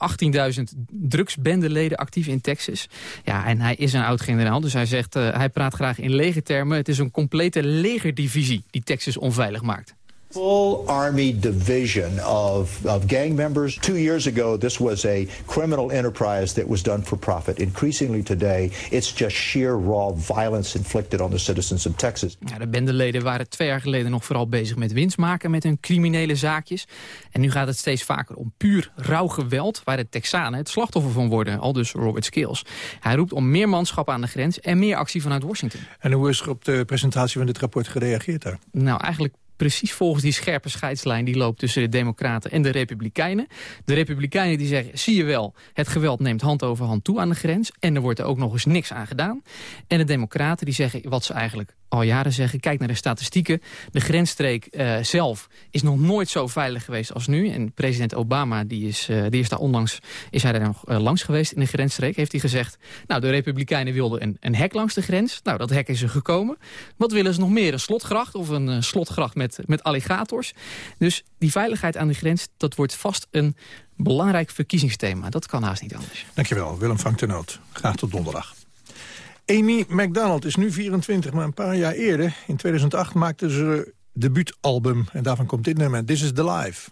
18.000 drugsbendeleden actief in Texas. Ja, en hij is een oud-generaal, dus hij zegt... Uh, hij praat graag in legertermen. Het is een complete legerdivisie die Texas onveilig maakt full army division of, of gang members. Two years ago, this was a criminal enterprise that was done for profit. Increasingly today, it's just sheer raw violence inflicted on the citizens of Texas. Ja, de bendeleden waren twee jaar geleden nog vooral bezig met winst maken met hun criminele zaakjes. En nu gaat het steeds vaker om puur rauw geweld, waar de Texanen het slachtoffer van worden. Al dus Robert Skills. Hij roept om meer manschap aan de grens en meer actie vanuit Washington. En hoe is er op de presentatie van dit rapport gereageerd daar? Nou, eigenlijk precies volgens die scherpe scheidslijn die loopt tussen de democraten en de republikeinen. De republikeinen die zeggen, zie je wel, het geweld neemt hand over hand toe aan de grens. En er wordt er ook nog eens niks aan gedaan. En de democraten die zeggen wat ze eigenlijk al jaren zeggen, kijk naar de statistieken. De grensstreek uh, zelf is nog nooit zo veilig geweest als nu. En president Obama, die is, uh, die is daar onlangs is hij daar nog uh, langs geweest in de grensstreek. Heeft hij gezegd, nou de Republikeinen wilden een, een hek langs de grens. Nou, dat hek is er gekomen. Wat willen ze nog meer? Een slotgracht of een slotgracht met, met alligators? Dus die veiligheid aan de grens, dat wordt vast een belangrijk verkiezingsthema. Dat kan haast niet anders. Dankjewel, Willem van Tenoot. Graag tot donderdag. Amy McDonald is nu 24, maar een paar jaar eerder, in 2008, maakte ze debuutalbum. En daarvan komt dit nummer, This is the Life.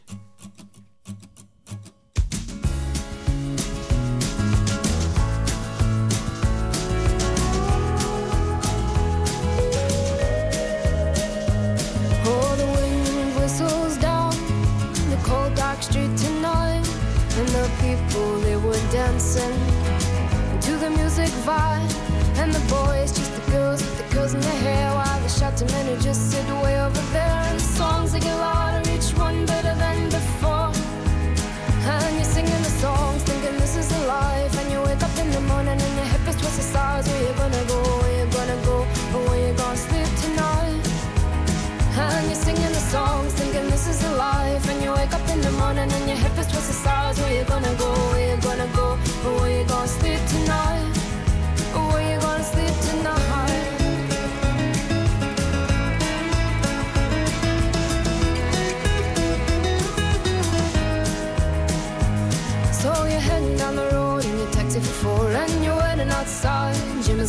Vibe. And the boys, just the girls with the curls in their hair. While the shouting men who just sit way over there. And the songs they get louder, each one better than before. And you're singing the songs, thinking this is a life. And you wake up in the morning and your hip is twisted sides. Where you gonna go? Where you gonna go? Or where you gonna sleep tonight? And you're singing the songs, thinking this is a life. And you wake up in the morning and your hip is twisted sides. Where you gonna go?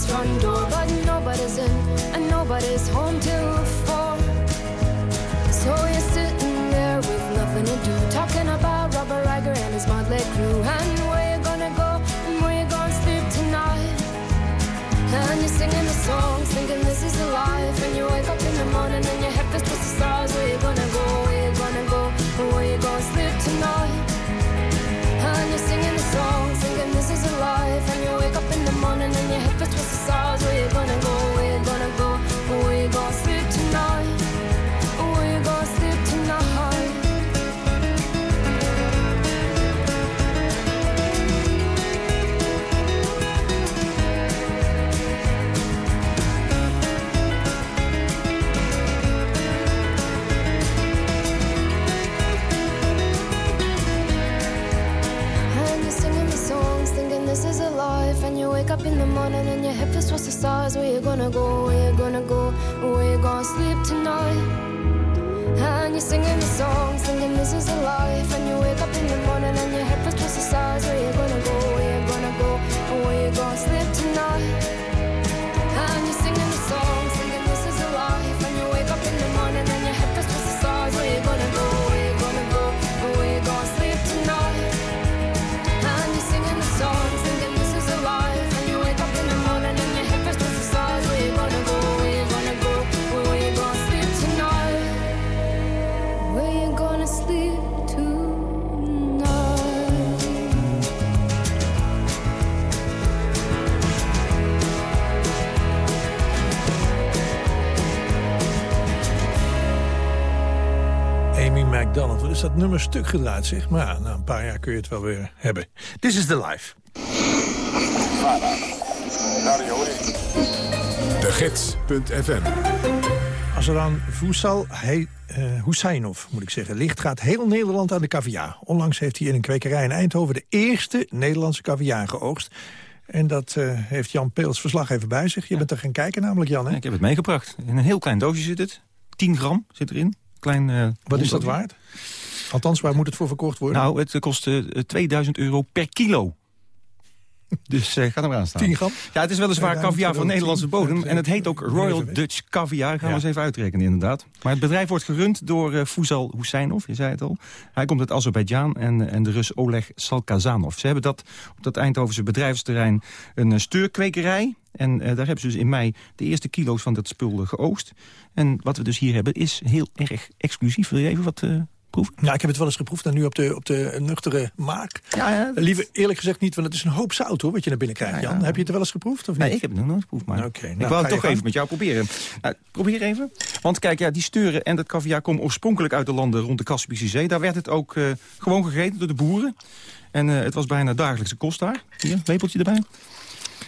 Jim's front door But nobody's in and nobody's home till four. So you're sitting there with nothing to do Talking about Robert Riger and his motley crew. And where you gonna go and where you gonna sleep tonight. And you're singing the songs thinking this is the life. And you wake up in the morning and your head feels twisted stars. Where you gonna go, where you gonna go where nummer stuk gedraaid, zeg. Maar ja, na een paar jaar kun je het wel weer hebben. This is the life. De Gids.fm er aan Voesal hij, eh Husseinov, moet ik zeggen, ligt... gaat heel Nederland aan de caviar. Onlangs heeft hij in een kwekerij in Eindhoven... de eerste Nederlandse caviar geoogst. En dat eh, heeft Jan Peels verslag even bij zich. Je bent er gaan kijken namelijk, Jan, hè? Ik heb het meegebracht. In een heel klein doosje zit het. 10 gram zit erin. Klein, eh, Wat is dat waard? Althans, waar moet het voor verkocht worden? Nou, het kost eh, 2000 euro per kilo. Dus eh ga er maar aan staan. 10 gram? Ja, het is weliswaar 2000 caviar van Nederlandse 10, bodem. En het heet ook Royal Dutch Caviar. Gaan we eens even uitrekenen, inderdaad. Maar het bedrijf wordt gerund door eh Fuzal Husseinov, je zei het al. Hij komt uit Azerbeidzjan en, en de Rus Oleg Salkazanov. Ze hebben dat op dat Eindhovense bedrijfsterrein een eh, steurkwekerij. En eh, daar hebben ze dus in mei de eerste kilo's van dat spul eh, geoogst. En wat we dus hier hebben is heel erg exclusief. Wil je even wat eh, proeven? Ja, ik heb het wel eens geproefd en nu op de, op de nuchtere maak. Ja, Liever eerlijk gezegd niet, want het is een hoop zout hoor, wat je naar binnen krijgt. Ja, ja. Heb je het wel eens geproefd of niet? Nee, ik heb het nog nooit geproefd. Maar nou, ik wou ga het toch even met jou proberen. Nou, probeer even. Want kijk, ja, die steuren en dat caviar komen oorspronkelijk uit de landen rond de Kaspische Zee. Daar werd het ook eh, gewoon gegeten door de boeren. En eh, het was bijna dagelijkse kost daar. Hier, lepeltje erbij.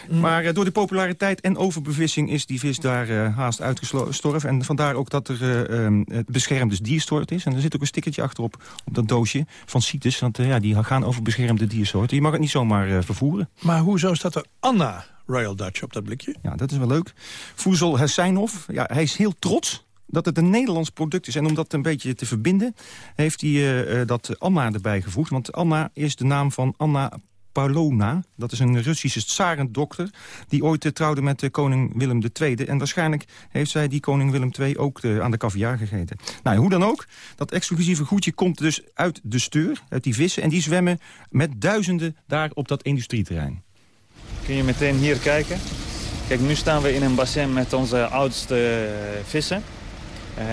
Mm. Maar eh, door de populariteit en overbevissing is die vis daar eh, haast uitgestorven. En vandaar ook dat er eh, ehm, het beschermde diersoort is. En er zit ook een stickertje achterop op dat doosje van CITES. Want ja, die gaan over beschermde diersoorten. Je mag het niet zomaar vervoeren. Maar hoezo staat er Anna Royal Dutch op dat blikje? Ja, dat is wel leuk. Voezel Hesseinhoff, ja, hij is heel trots dat het een Nederlands product is. En om dat een beetje te verbinden, heeft hij dat Anna erbij gevoegd. Want Anna is de naam van Anna Paulowna. Dat is een Russische tsarendokter die ooit eh, trouwde met eh, koning Willem II. En waarschijnlijk heeft zij die koning Willem II ook eh, aan de caviar gegeten. Nou, hoe dan ook, dat exclusieve goedje komt dus uit de steur, uit die vissen. En die zwemmen met duizenden daar op dat industrieterrein. Kun je meteen hier kijken. Kijk, nu staan we in een bassin met onze oudste vissen.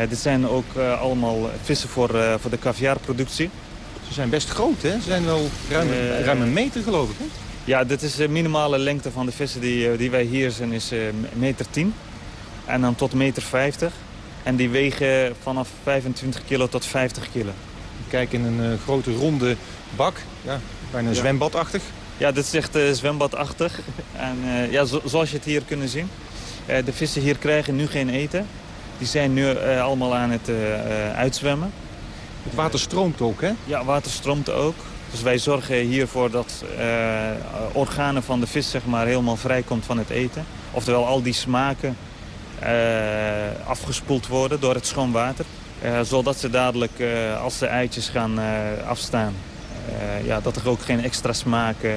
Dit zijn ook allemaal vissen voor, voor de caviarproductie. Ze zijn best groot, hè? Ze zijn wel ruim, Eh, ruim een meter, geloof ik, hè? Ja, dit is de minimale lengte van de vissen die, die wij hier zien is meter 10. En dan tot meter 50. En die wegen vanaf 25 kilo tot 50 kilo. Kijk in een grote ronde bak. Ja, bijna ja. zwembadachtig. Ja, dit is echt uh, zwembadachtig. en ja, zo, zoals je het hier kunnen zien. de vissen hier krijgen nu geen eten. Die zijn nu allemaal aan het uitzwemmen. Het water stroomt ook, hè? Ja, water stroomt ook. Dus wij zorgen hiervoor dat uh, organen van de vis zeg maar, helemaal vrijkomt van het eten. Oftewel al die smaken uh, afgespoeld worden door het schoon water. Uh, zodat ze dadelijk, als de eitjes gaan afstaan, ja, dat er ook geen extra smaken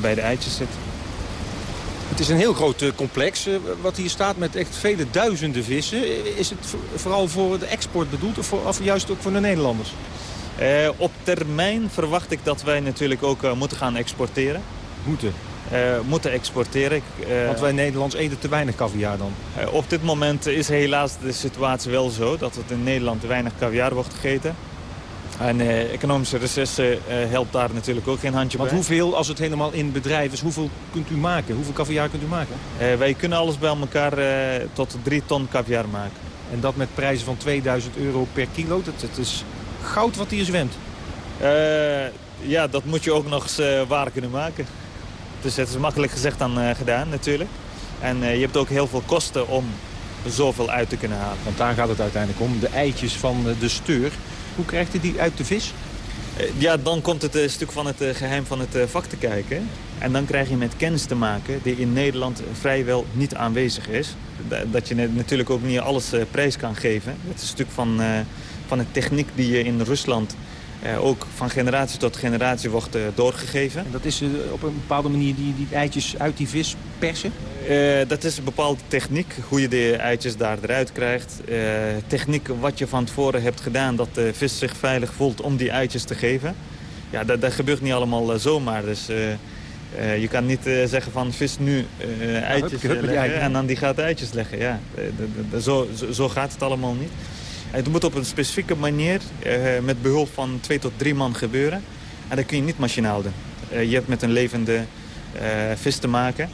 bij de eitjes zit. Het is een heel groot complex wat hier staat met echt vele duizenden vissen. Is het vooral voor de export bedoeld of, voor, of juist ook voor de Nederlanders? Uh, op termijn verwacht ik dat wij natuurlijk ook uh, moeten gaan exporteren. Moeten? Uh, moeten exporteren. Want wij Nederlands eten te weinig caviar dan? op dit moment is helaas de situatie wel zo dat het in Nederland te weinig caviar wordt gegeten. En economische recessie helpt daar natuurlijk ook geen handje Want bij. hoeveel, als het helemaal in bedrijf is, hoeveel kunt u maken? Hoeveel caviar kunt u maken? wij kunnen alles bij elkaar tot 3 ton caviar maken. En dat met prijzen van 2000 euro per kilo? Dat, dat is goud wat hier zwemt. Ja, dat moet je ook nog eens waar kunnen maken. Dus het is makkelijk gezegd dan gedaan natuurlijk. En je hebt ook heel veel kosten om zoveel uit te kunnen halen. Want daar gaat het uiteindelijk om, de eitjes van de steur. Hoe krijgt u die uit de vis? Ja, dan komt het een stuk van het geheim van het vak te kijken. En dan krijg je met kennis te maken die in Nederland vrijwel niet aanwezig is. Dat je natuurlijk ook niet alles prijs kan geven. Het is een stuk van van de techniek die je in Rusland ook van generatie tot generatie wordt uh, doorgegeven. En dat is uh, op een bepaalde manier die, die eitjes uit die vis persen? dat is een bepaalde techniek, hoe je de eitjes daar eruit krijgt. techniek wat je van tevoren hebt gedaan, dat de vis zich veilig voelt om die eitjes te geven. Ja, dat, dat gebeurt niet allemaal zomaar, dus... je kan niet zeggen van vis nu eitjes ja, leggen en dan die gaat eitjes leggen. Ja, zo, zo, zo gaat het allemaal niet. Het moet op een specifieke manier uh, met behulp van twee tot drie man gebeuren. En dat kun je niet machinaal doen. Uh, je hebt met een levende uh, vis te maken.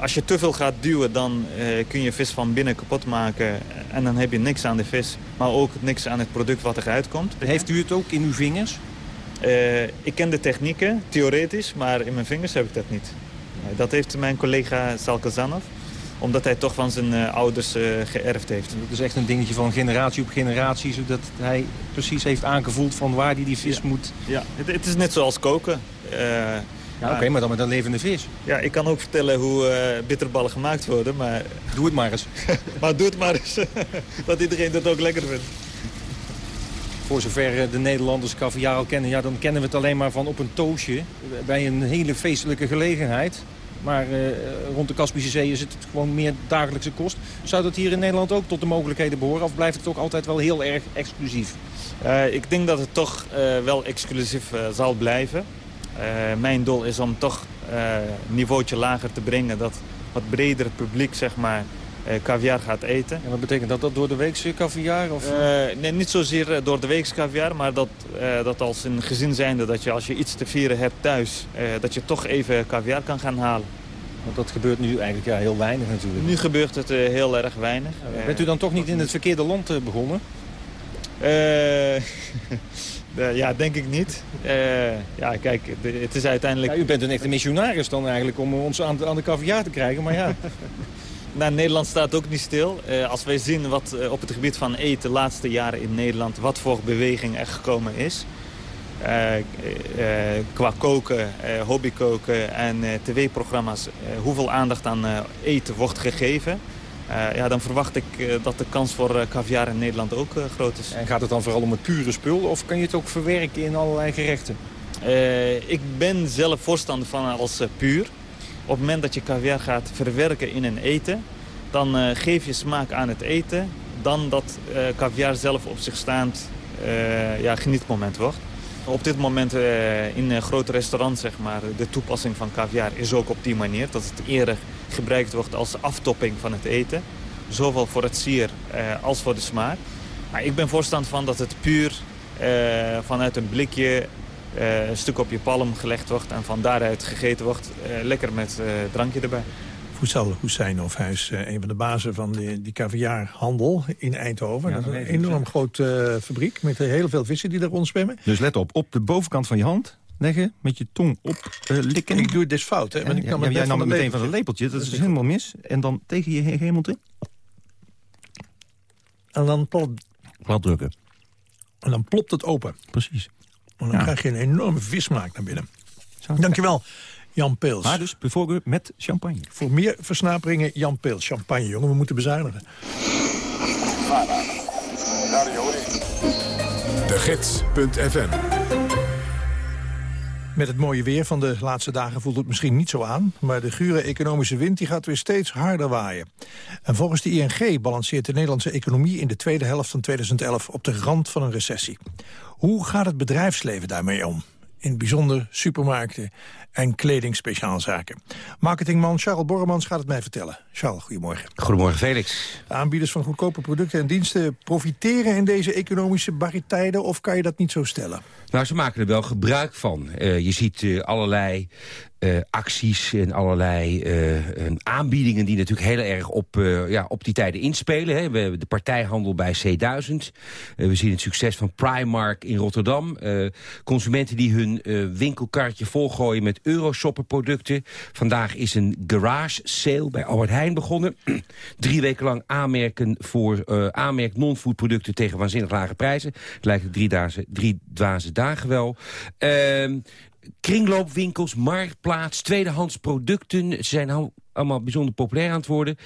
als je te veel gaat duwen, dan kun je vis van binnen kapot maken. En dan heb je niks aan de vis, maar ook niks aan het product wat eruit komt. Heeft u het ook in uw vingers? ik ken de technieken, theoretisch, maar in mijn vingers heb ik dat niet. dat heeft mijn collega Salke Zanov omdat hij toch van zijn uh, ouders uh, geërfd heeft. Dat is echt een dingetje van generatie op generatie... zodat hij precies heeft aangevoeld van waar hij die vis ja. moet... Ja, het, het, is net zoals koken. Uh, ja, oké, okay, maar dan met een levende vis. Ja, ik kan ook vertellen hoe bitterballen gemaakt worden, maar... Doe het maar eens. maar doe het maar eens. dat iedereen dat ook lekker vindt. Voor zover de Nederlanders caviar al kennen, ja, dan kennen we het alleen maar van op een toosje. Bij een hele feestelijke gelegenheid. Maar uh, rond de Kaspische Zee is het gewoon meer dagelijkse kost. Zou dat hier in Nederland ook tot de mogelijkheden behoren? Of blijft het ook altijd wel heel erg exclusief? Uh, ik denk dat het toch uh, wel exclusief zal blijven. mijn doel is om toch een niveautje lager te brengen. Dat wat bredere publiek zeg maar, caviar gaat eten. En wat betekent dat? Dat door de weekse caviar? Of? nee, niet zozeer door de weekse caviar. Maar dat, dat als een gezin zijnde dat je als je iets te vieren hebt thuis... dat je toch even caviar kan gaan halen. Want dat gebeurt nu eigenlijk ja, heel weinig natuurlijk. Nu gebeurt het uh, heel erg weinig. Uh, Bent u dan toch niet in het verkeerde land uh, begonnen? ja, denk ik niet. ja, kijk, het is uiteindelijk... Ja, u bent een echte missionaris dan eigenlijk om ons aan, aan de caviar te krijgen, maar ja... nou, Nederland staat ook niet stil. als wij zien wat op het gebied van eten de laatste jaren in Nederland... wat voor beweging er gekomen is... Uh, qua koken, hobbykoken en tv-programma's hoeveel aandacht aan eten wordt gegeven. ja, dan verwacht ik dat de kans voor caviar in Nederland ook groot is. En gaat het dan vooral om het pure spul of kan je het ook verwerken in allerlei gerechten? ik ben zelf voorstander van als puur. Op het moment dat je caviar gaat verwerken in een eten, dan geef je smaak aan het eten. Dan dat caviar zelf op zich staand ja, genietmoment wordt. Op dit moment uh, in grote restaurants, zeg maar, de toepassing van caviar is ook op die manier. Dat het eerder gebruikt wordt als aftopping van het eten. Zowel voor het sier uh, als voor de smaak. Maar ik ben voorstander van dat het puur uh, vanuit een blikje eh, een stuk op je palm gelegd wordt en van daaruit gegeten wordt. Eh, lekker met uh, drankje erbij. Foussal Huseinov, hij is een van de bazen van die, die caviarhandel in Eindhoven. dat is een enorm grote fabriek met heel veel vissen die er rondzwemmen. Dus let op, op de bovenkant van je hand leggen, met je tong op likken. Ik doe het dus fout, hè? Ja, ik ja, jij nam het meteen van een lepeltje, dat, is helemaal mis. En dan tegen je hemeltje. En dan plat, plat drukken. En dan plopt het open. Precies. Dan krijg je een enorme vismaak naar binnen. Dankjewel, Jan Peels. Maar dus bijvoorbeeld met champagne. Voor meer versnaperingen, Jan Peels. Champagne, jongen, we moeten bezuinigen. De Gids.fm met het mooie weer van de laatste dagen voelt het misschien niet zo aan... maar de gure economische wind die gaat weer steeds harder waaien. En volgens de ING balanceert de Nederlandse economie... in de tweede helft van 2011 op de rand van een recessie. Hoe gaat het bedrijfsleven daarmee om? In het bijzonder supermarkten en kledingspeciaalzaken. Marketingman Charles Borremans gaat het mij vertellen. Charles, goedemorgen. Goedemorgen, Felix. De aanbieders van goedkope producten en diensten profiteren in deze economische barritijden... of kan je dat niet zo stellen? Nou, ze maken er wel gebruik van. Uh, je ziet uh, allerlei uh, acties en allerlei uh, aanbiedingen die natuurlijk heel erg op, uh, ja, op die tijden inspelen. Hè. We hebben de partijhandel bij C1000. we zien het succes van Primark in Rotterdam. consumenten die hun winkelkarretje volgooien met Euroshopper producten. Vandaag is een garage sale bij Albert Heijn begonnen. Drie weken lang aanmerken voor aanmerk non-food producten tegen waanzinnig lage prijzen. Het lijkt drie, drie dwaze dagen wel. Kringloopwinkels, marktplaats, tweedehands producten. Ze zijn allemaal bijzonder populair aan het worden.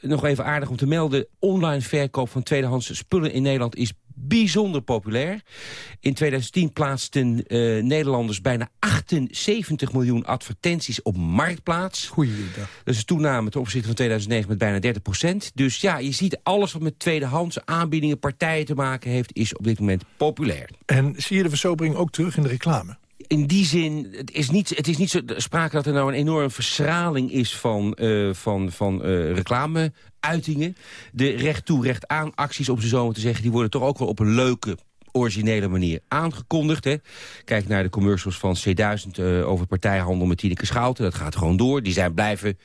Nog even aardig om te melden. Online verkoop van tweedehands spullen in Nederland is bijzonder populair. In 2010 plaatsten uh, Nederlanders bijna 78 miljoen advertenties op Marktplaats. Goeiedag. Dat is een toename ten opzichte van 2009 met bijna 30 procent. Dus ja, je ziet alles wat met tweedehands aanbiedingen, partijen te maken heeft... is op dit moment populair. En zie je de versobering ook terug in de reclame? In die zin, het is niet, het is niet zo sprake dat er nou een enorme verschraling is van, uh, van, van uh, reclameuitingen. De recht toe, recht aan acties, om ze zo maar te zeggen, die worden toch ook wel op een leuke originele manier aangekondigd. Hè. Kijk naar de commercials van C1000 uh, over partijhandel met Tineke Schouten. Dat gaat gewoon door. Die zijn blijven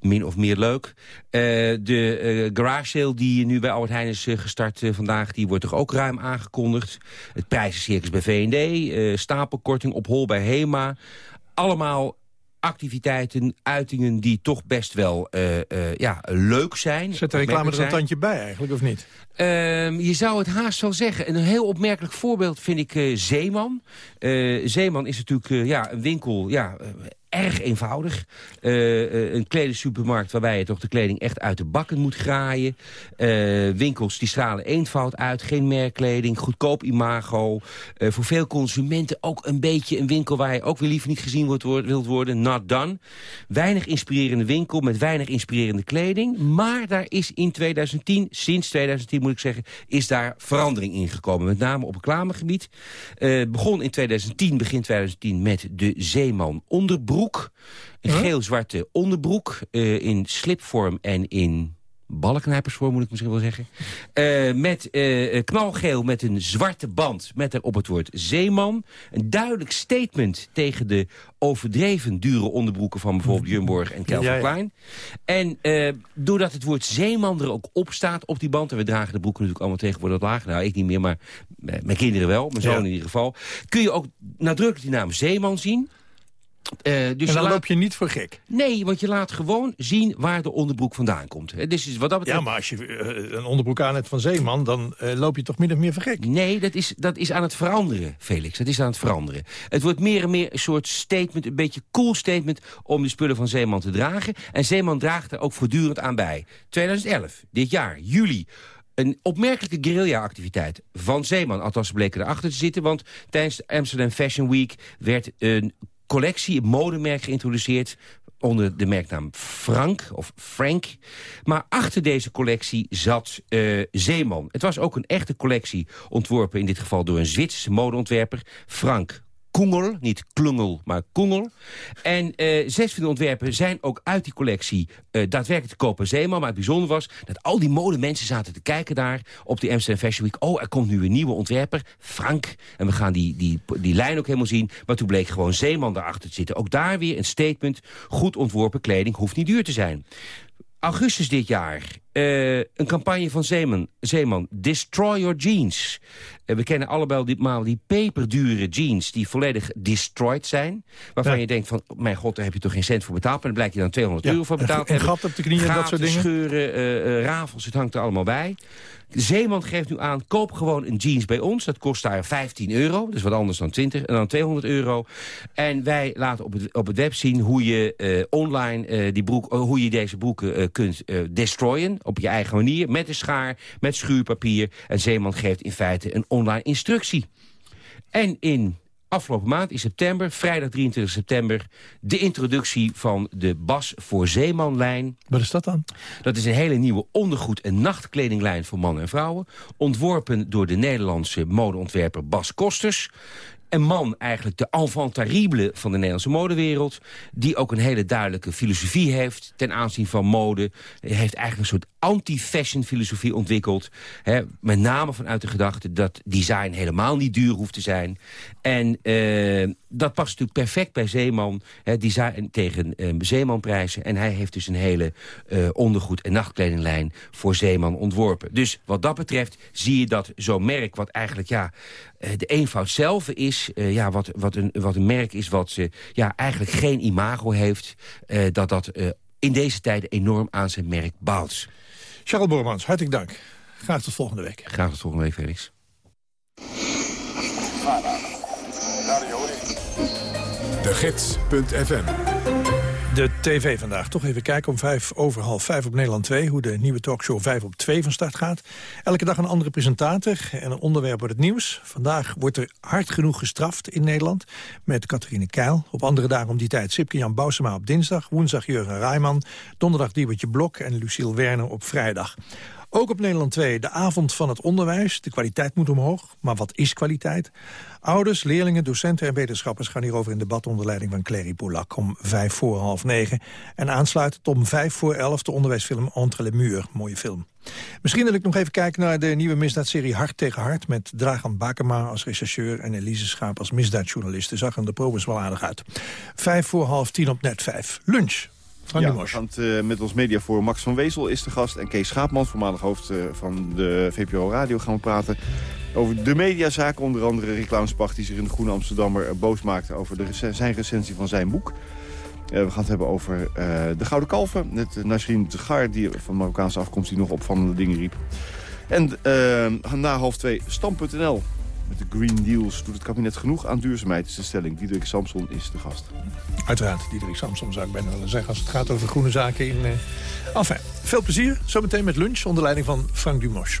min of meer leuk. Uh, de uh, garage sale die nu bij Albert Heijn is gestart vandaag... die wordt toch ook ruim aangekondigd. Het prijzencircus bij V&D, stapelkorting op hol bij HEMA. Allemaal activiteiten, uitingen die toch best wel uh, uh, ja, leuk zijn. Zet de reclame er een tandje bij eigenlijk, of niet? Uh, je zou het haast wel zeggen. Een heel opmerkelijk voorbeeld vind ik uh, Zeeman. Zeeman is natuurlijk ja, een winkel... Ja, erg eenvoudig. Uh, een kledingsupermarkt waarbij je toch de kleding echt uit de bakken moet graaien. Uh, winkels die stralen eenvoud uit, geen merkkleding, goedkoop imago. Voor veel consumenten ook een beetje een winkel waar je ook weer liever niet gezien wordt, wilt worden. Not done. Weinig inspirerende winkel met weinig inspirerende kleding. Maar daar is in 2010, sinds 2010 moet ik zeggen, is daar verandering in gekomen. Met name op reclamegebied. begon in 2010, begin 2010 met de Zeeman onderbroek een geel-zwarte onderbroek uh, in slipvorm en in ballenknijpersvorm moet ik misschien wel zeggen. Uh, met uh, knalgeel met een zwarte band met erop het woord zeeman. Een duidelijk statement tegen de overdreven dure onderbroeken van bijvoorbeeld Jumborg en Calvin Klein. En uh, doordat het woord zeeman er ook op staat op die band... en we dragen de broeken natuurlijk allemaal tegenwoordig wat lager. Nou, ik niet meer, maar mijn kinderen wel, mijn zoon in ieder geval. Kun je ook nadrukkelijk die naam zeeman zien... Uh, dus en dan loop je niet voor gek? Nee, want je laat gewoon zien waar de onderbroek vandaan komt. Dus wat dat betreft... Ja, maar als je uh, een onderbroek aan hebt van Zeeman... dan uh, loop je toch min of meer voor gek? Nee, dat is, dat is aan het veranderen, Felix. Dat is aan het veranderen. Het wordt meer en meer een soort statement, een beetje cool statement... om de spullen van Zeeman te dragen. En Zeeman draagt er ook voortdurend aan bij. 2011, dit jaar, juli een opmerkelijke guerrilla-activiteit van Zeeman. Althans, bleken erachter te zitten, want tijdens de Amsterdam Fashion Week... werd een collectie, een modemerk geïntroduceerd onder de merknaam Frank of Frank. Maar achter deze collectie zat uh, Zeeman. Het was ook een echte collectie ontworpen in dit geval door een Zwitserse modeontwerper, Frank Kungel. Niet klungel, maar Kungel. En eh, zes van de ontwerpen zijn ook uit die collectie eh, daadwerkelijk te kopen Zeeman. Maar het bijzonder was dat al die modemensen zaten te kijken daar op de Amsterdam Fashion Week. Oh, er komt nu een nieuwe ontwerper, Frank. En we gaan die, die, die lijn ook helemaal zien. Maar toen bleek gewoon Zeeman daarachter te zitten. Ook daar weer een statement. Goed ontworpen kleding hoeft niet duur te zijn augustus dit jaar uh, een campagne van Zeeman. Zeeman, Destroy Your Jeans. Uh, we kennen allebei die, die peperdure jeans die volledig destroyed zijn. Waarvan je denkt van, mijn god, daar heb je toch geen cent voor betaald. Maar dan blijkt je dan 200 euro voor betaald. En, en gat op de knieën en dat soort dingen. scheuren, uh, rafels, het hangt er allemaal bij. Zeeman geeft nu aan, koop gewoon een jeans bij ons. Dat kost daar 15 euro, dus wat anders dan 20 en dan 200 euro. En wij laten op het, op het web zien hoe je online die broek, hoe je deze broeken kunt destroyen. Op je eigen manier, met een schaar, met schuurpapier. En Zeeman geeft in feite een online instructie. En in afgelopen maand, in september, vrijdag 23 september... de introductie van de Bas voor Zeemanlijn. Wat is dat dan? Dat is een hele nieuwe ondergoed- en nachtkledinglijn voor mannen en vrouwen. Ontworpen door de Nederlandse modeontwerper Bas Kosters een man eigenlijk de enfant terrible van de Nederlandse modewereld... die ook een hele duidelijke filosofie heeft ten aanzien van mode. Hij heeft eigenlijk een soort anti-fashion filosofie ontwikkeld. Hè, met name vanuit de gedachte dat design helemaal niet duur hoeft te zijn. En uh, dat past natuurlijk perfect bij Zeeman. Hè, design tegen uh, Zeemanprijzen. En hij heeft dus een hele uh, ondergoed- en nachtkledinglijn voor Zeeman ontworpen. Dus wat dat betreft zie je dat zo'n merk wat eigenlijk ja, de eenvoud zelf is... ja, wat, wat, een, wat een merk is wat ze ja, eigenlijk geen imago heeft... dat dat in deze tijden enorm aan zijn merk bouwt. Charles Bormans, hartelijk dank. Graag tot volgende week. Graag tot volgende week, Felix. De Gids.fm de tv vandaag. Toch even kijken om vijf over half vijf op Nederland 2... hoe de nieuwe talkshow 5 op 2 van start gaat. Elke dag een andere presentator en een onderwerp wordt het nieuws. Vandaag wordt er hard genoeg gestraft in Nederland... met Catharine Keil. Op andere dagen om die tijd Sipke Jan Bousema op dinsdag... woensdag Jurgen Rijman, donderdag Diebertje Blok... en Lucille Werner op vrijdag. Ook op Nederland 2 de avond van het onderwijs. De kwaliteit moet omhoog, maar wat is kwaliteit? Ouders, leerlingen, docenten en wetenschappers gaan hierover in debat... onder leiding van Clary Poulak om vijf voor half negen. En aansluitend om vijf voor elf de onderwijsfilm Entre les Murs. Mooie film. Misschien wil ik nog even kijken naar de nieuwe misdaadserie Hart tegen Hart... met Dragan Bakema als rechercheur en Elise Schaap als misdaadjournalist. zag er de probes wel aardig uit. Vijf voor half tien op net vijf. Lunch. Ja, we gaan het uh, met ons media voor Max van Wezel is de gast. En Kees Schaapman, voormalig hoofd uh, van de VPRO Radio, gaan we praten over de mediazaak. Onder andere reclamespach die zich in de Groene Amsterdammer uh, boos maakte over de rec zijn recensie van zijn boek. we gaan het hebben over de Gouden Kalven. Met Nasrin Tegar, die van Marokkaanse afkomst, die nog opvallende dingen riep. En na half twee, Stam.nl. Met de Green Deals doet het kabinet genoeg aan duurzaamheid, is de stelling. Diederik Samson is de gast. Uiteraard, Diederik Samson zou ik bijna willen zeggen... als het gaat over groene zaken in... Uh... Enfin, veel plezier. Zometeen met lunch onder leiding van Frank Dumos.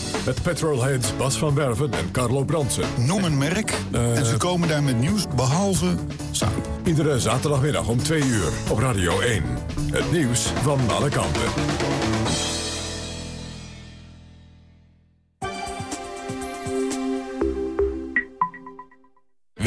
Met petrolheads Bas van Werven en Carlo Brandsen. Noem een merk uh, en ze komen daar met nieuws behalve samen. Iedere zaterdagmiddag om 2 uur op Radio 1. Het nieuws van alle kanten.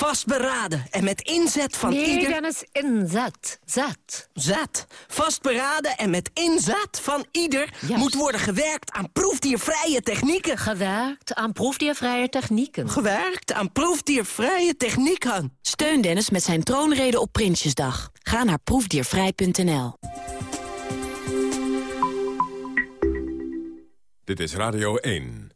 Vastberaden en met inzet van nee, ieder... Dennis, inzet. Zet. Zet. Vastberaden en met inzet van ieder... moet worden gewerkt aan proefdiervrije technieken. Gewerkt aan proefdiervrije technieken. Gewerkt aan proefdiervrije technieken. Steun Dennis met zijn troonrede op Prinsjesdag. Ga naar proefdiervrij.nl. Dit is Radio 1.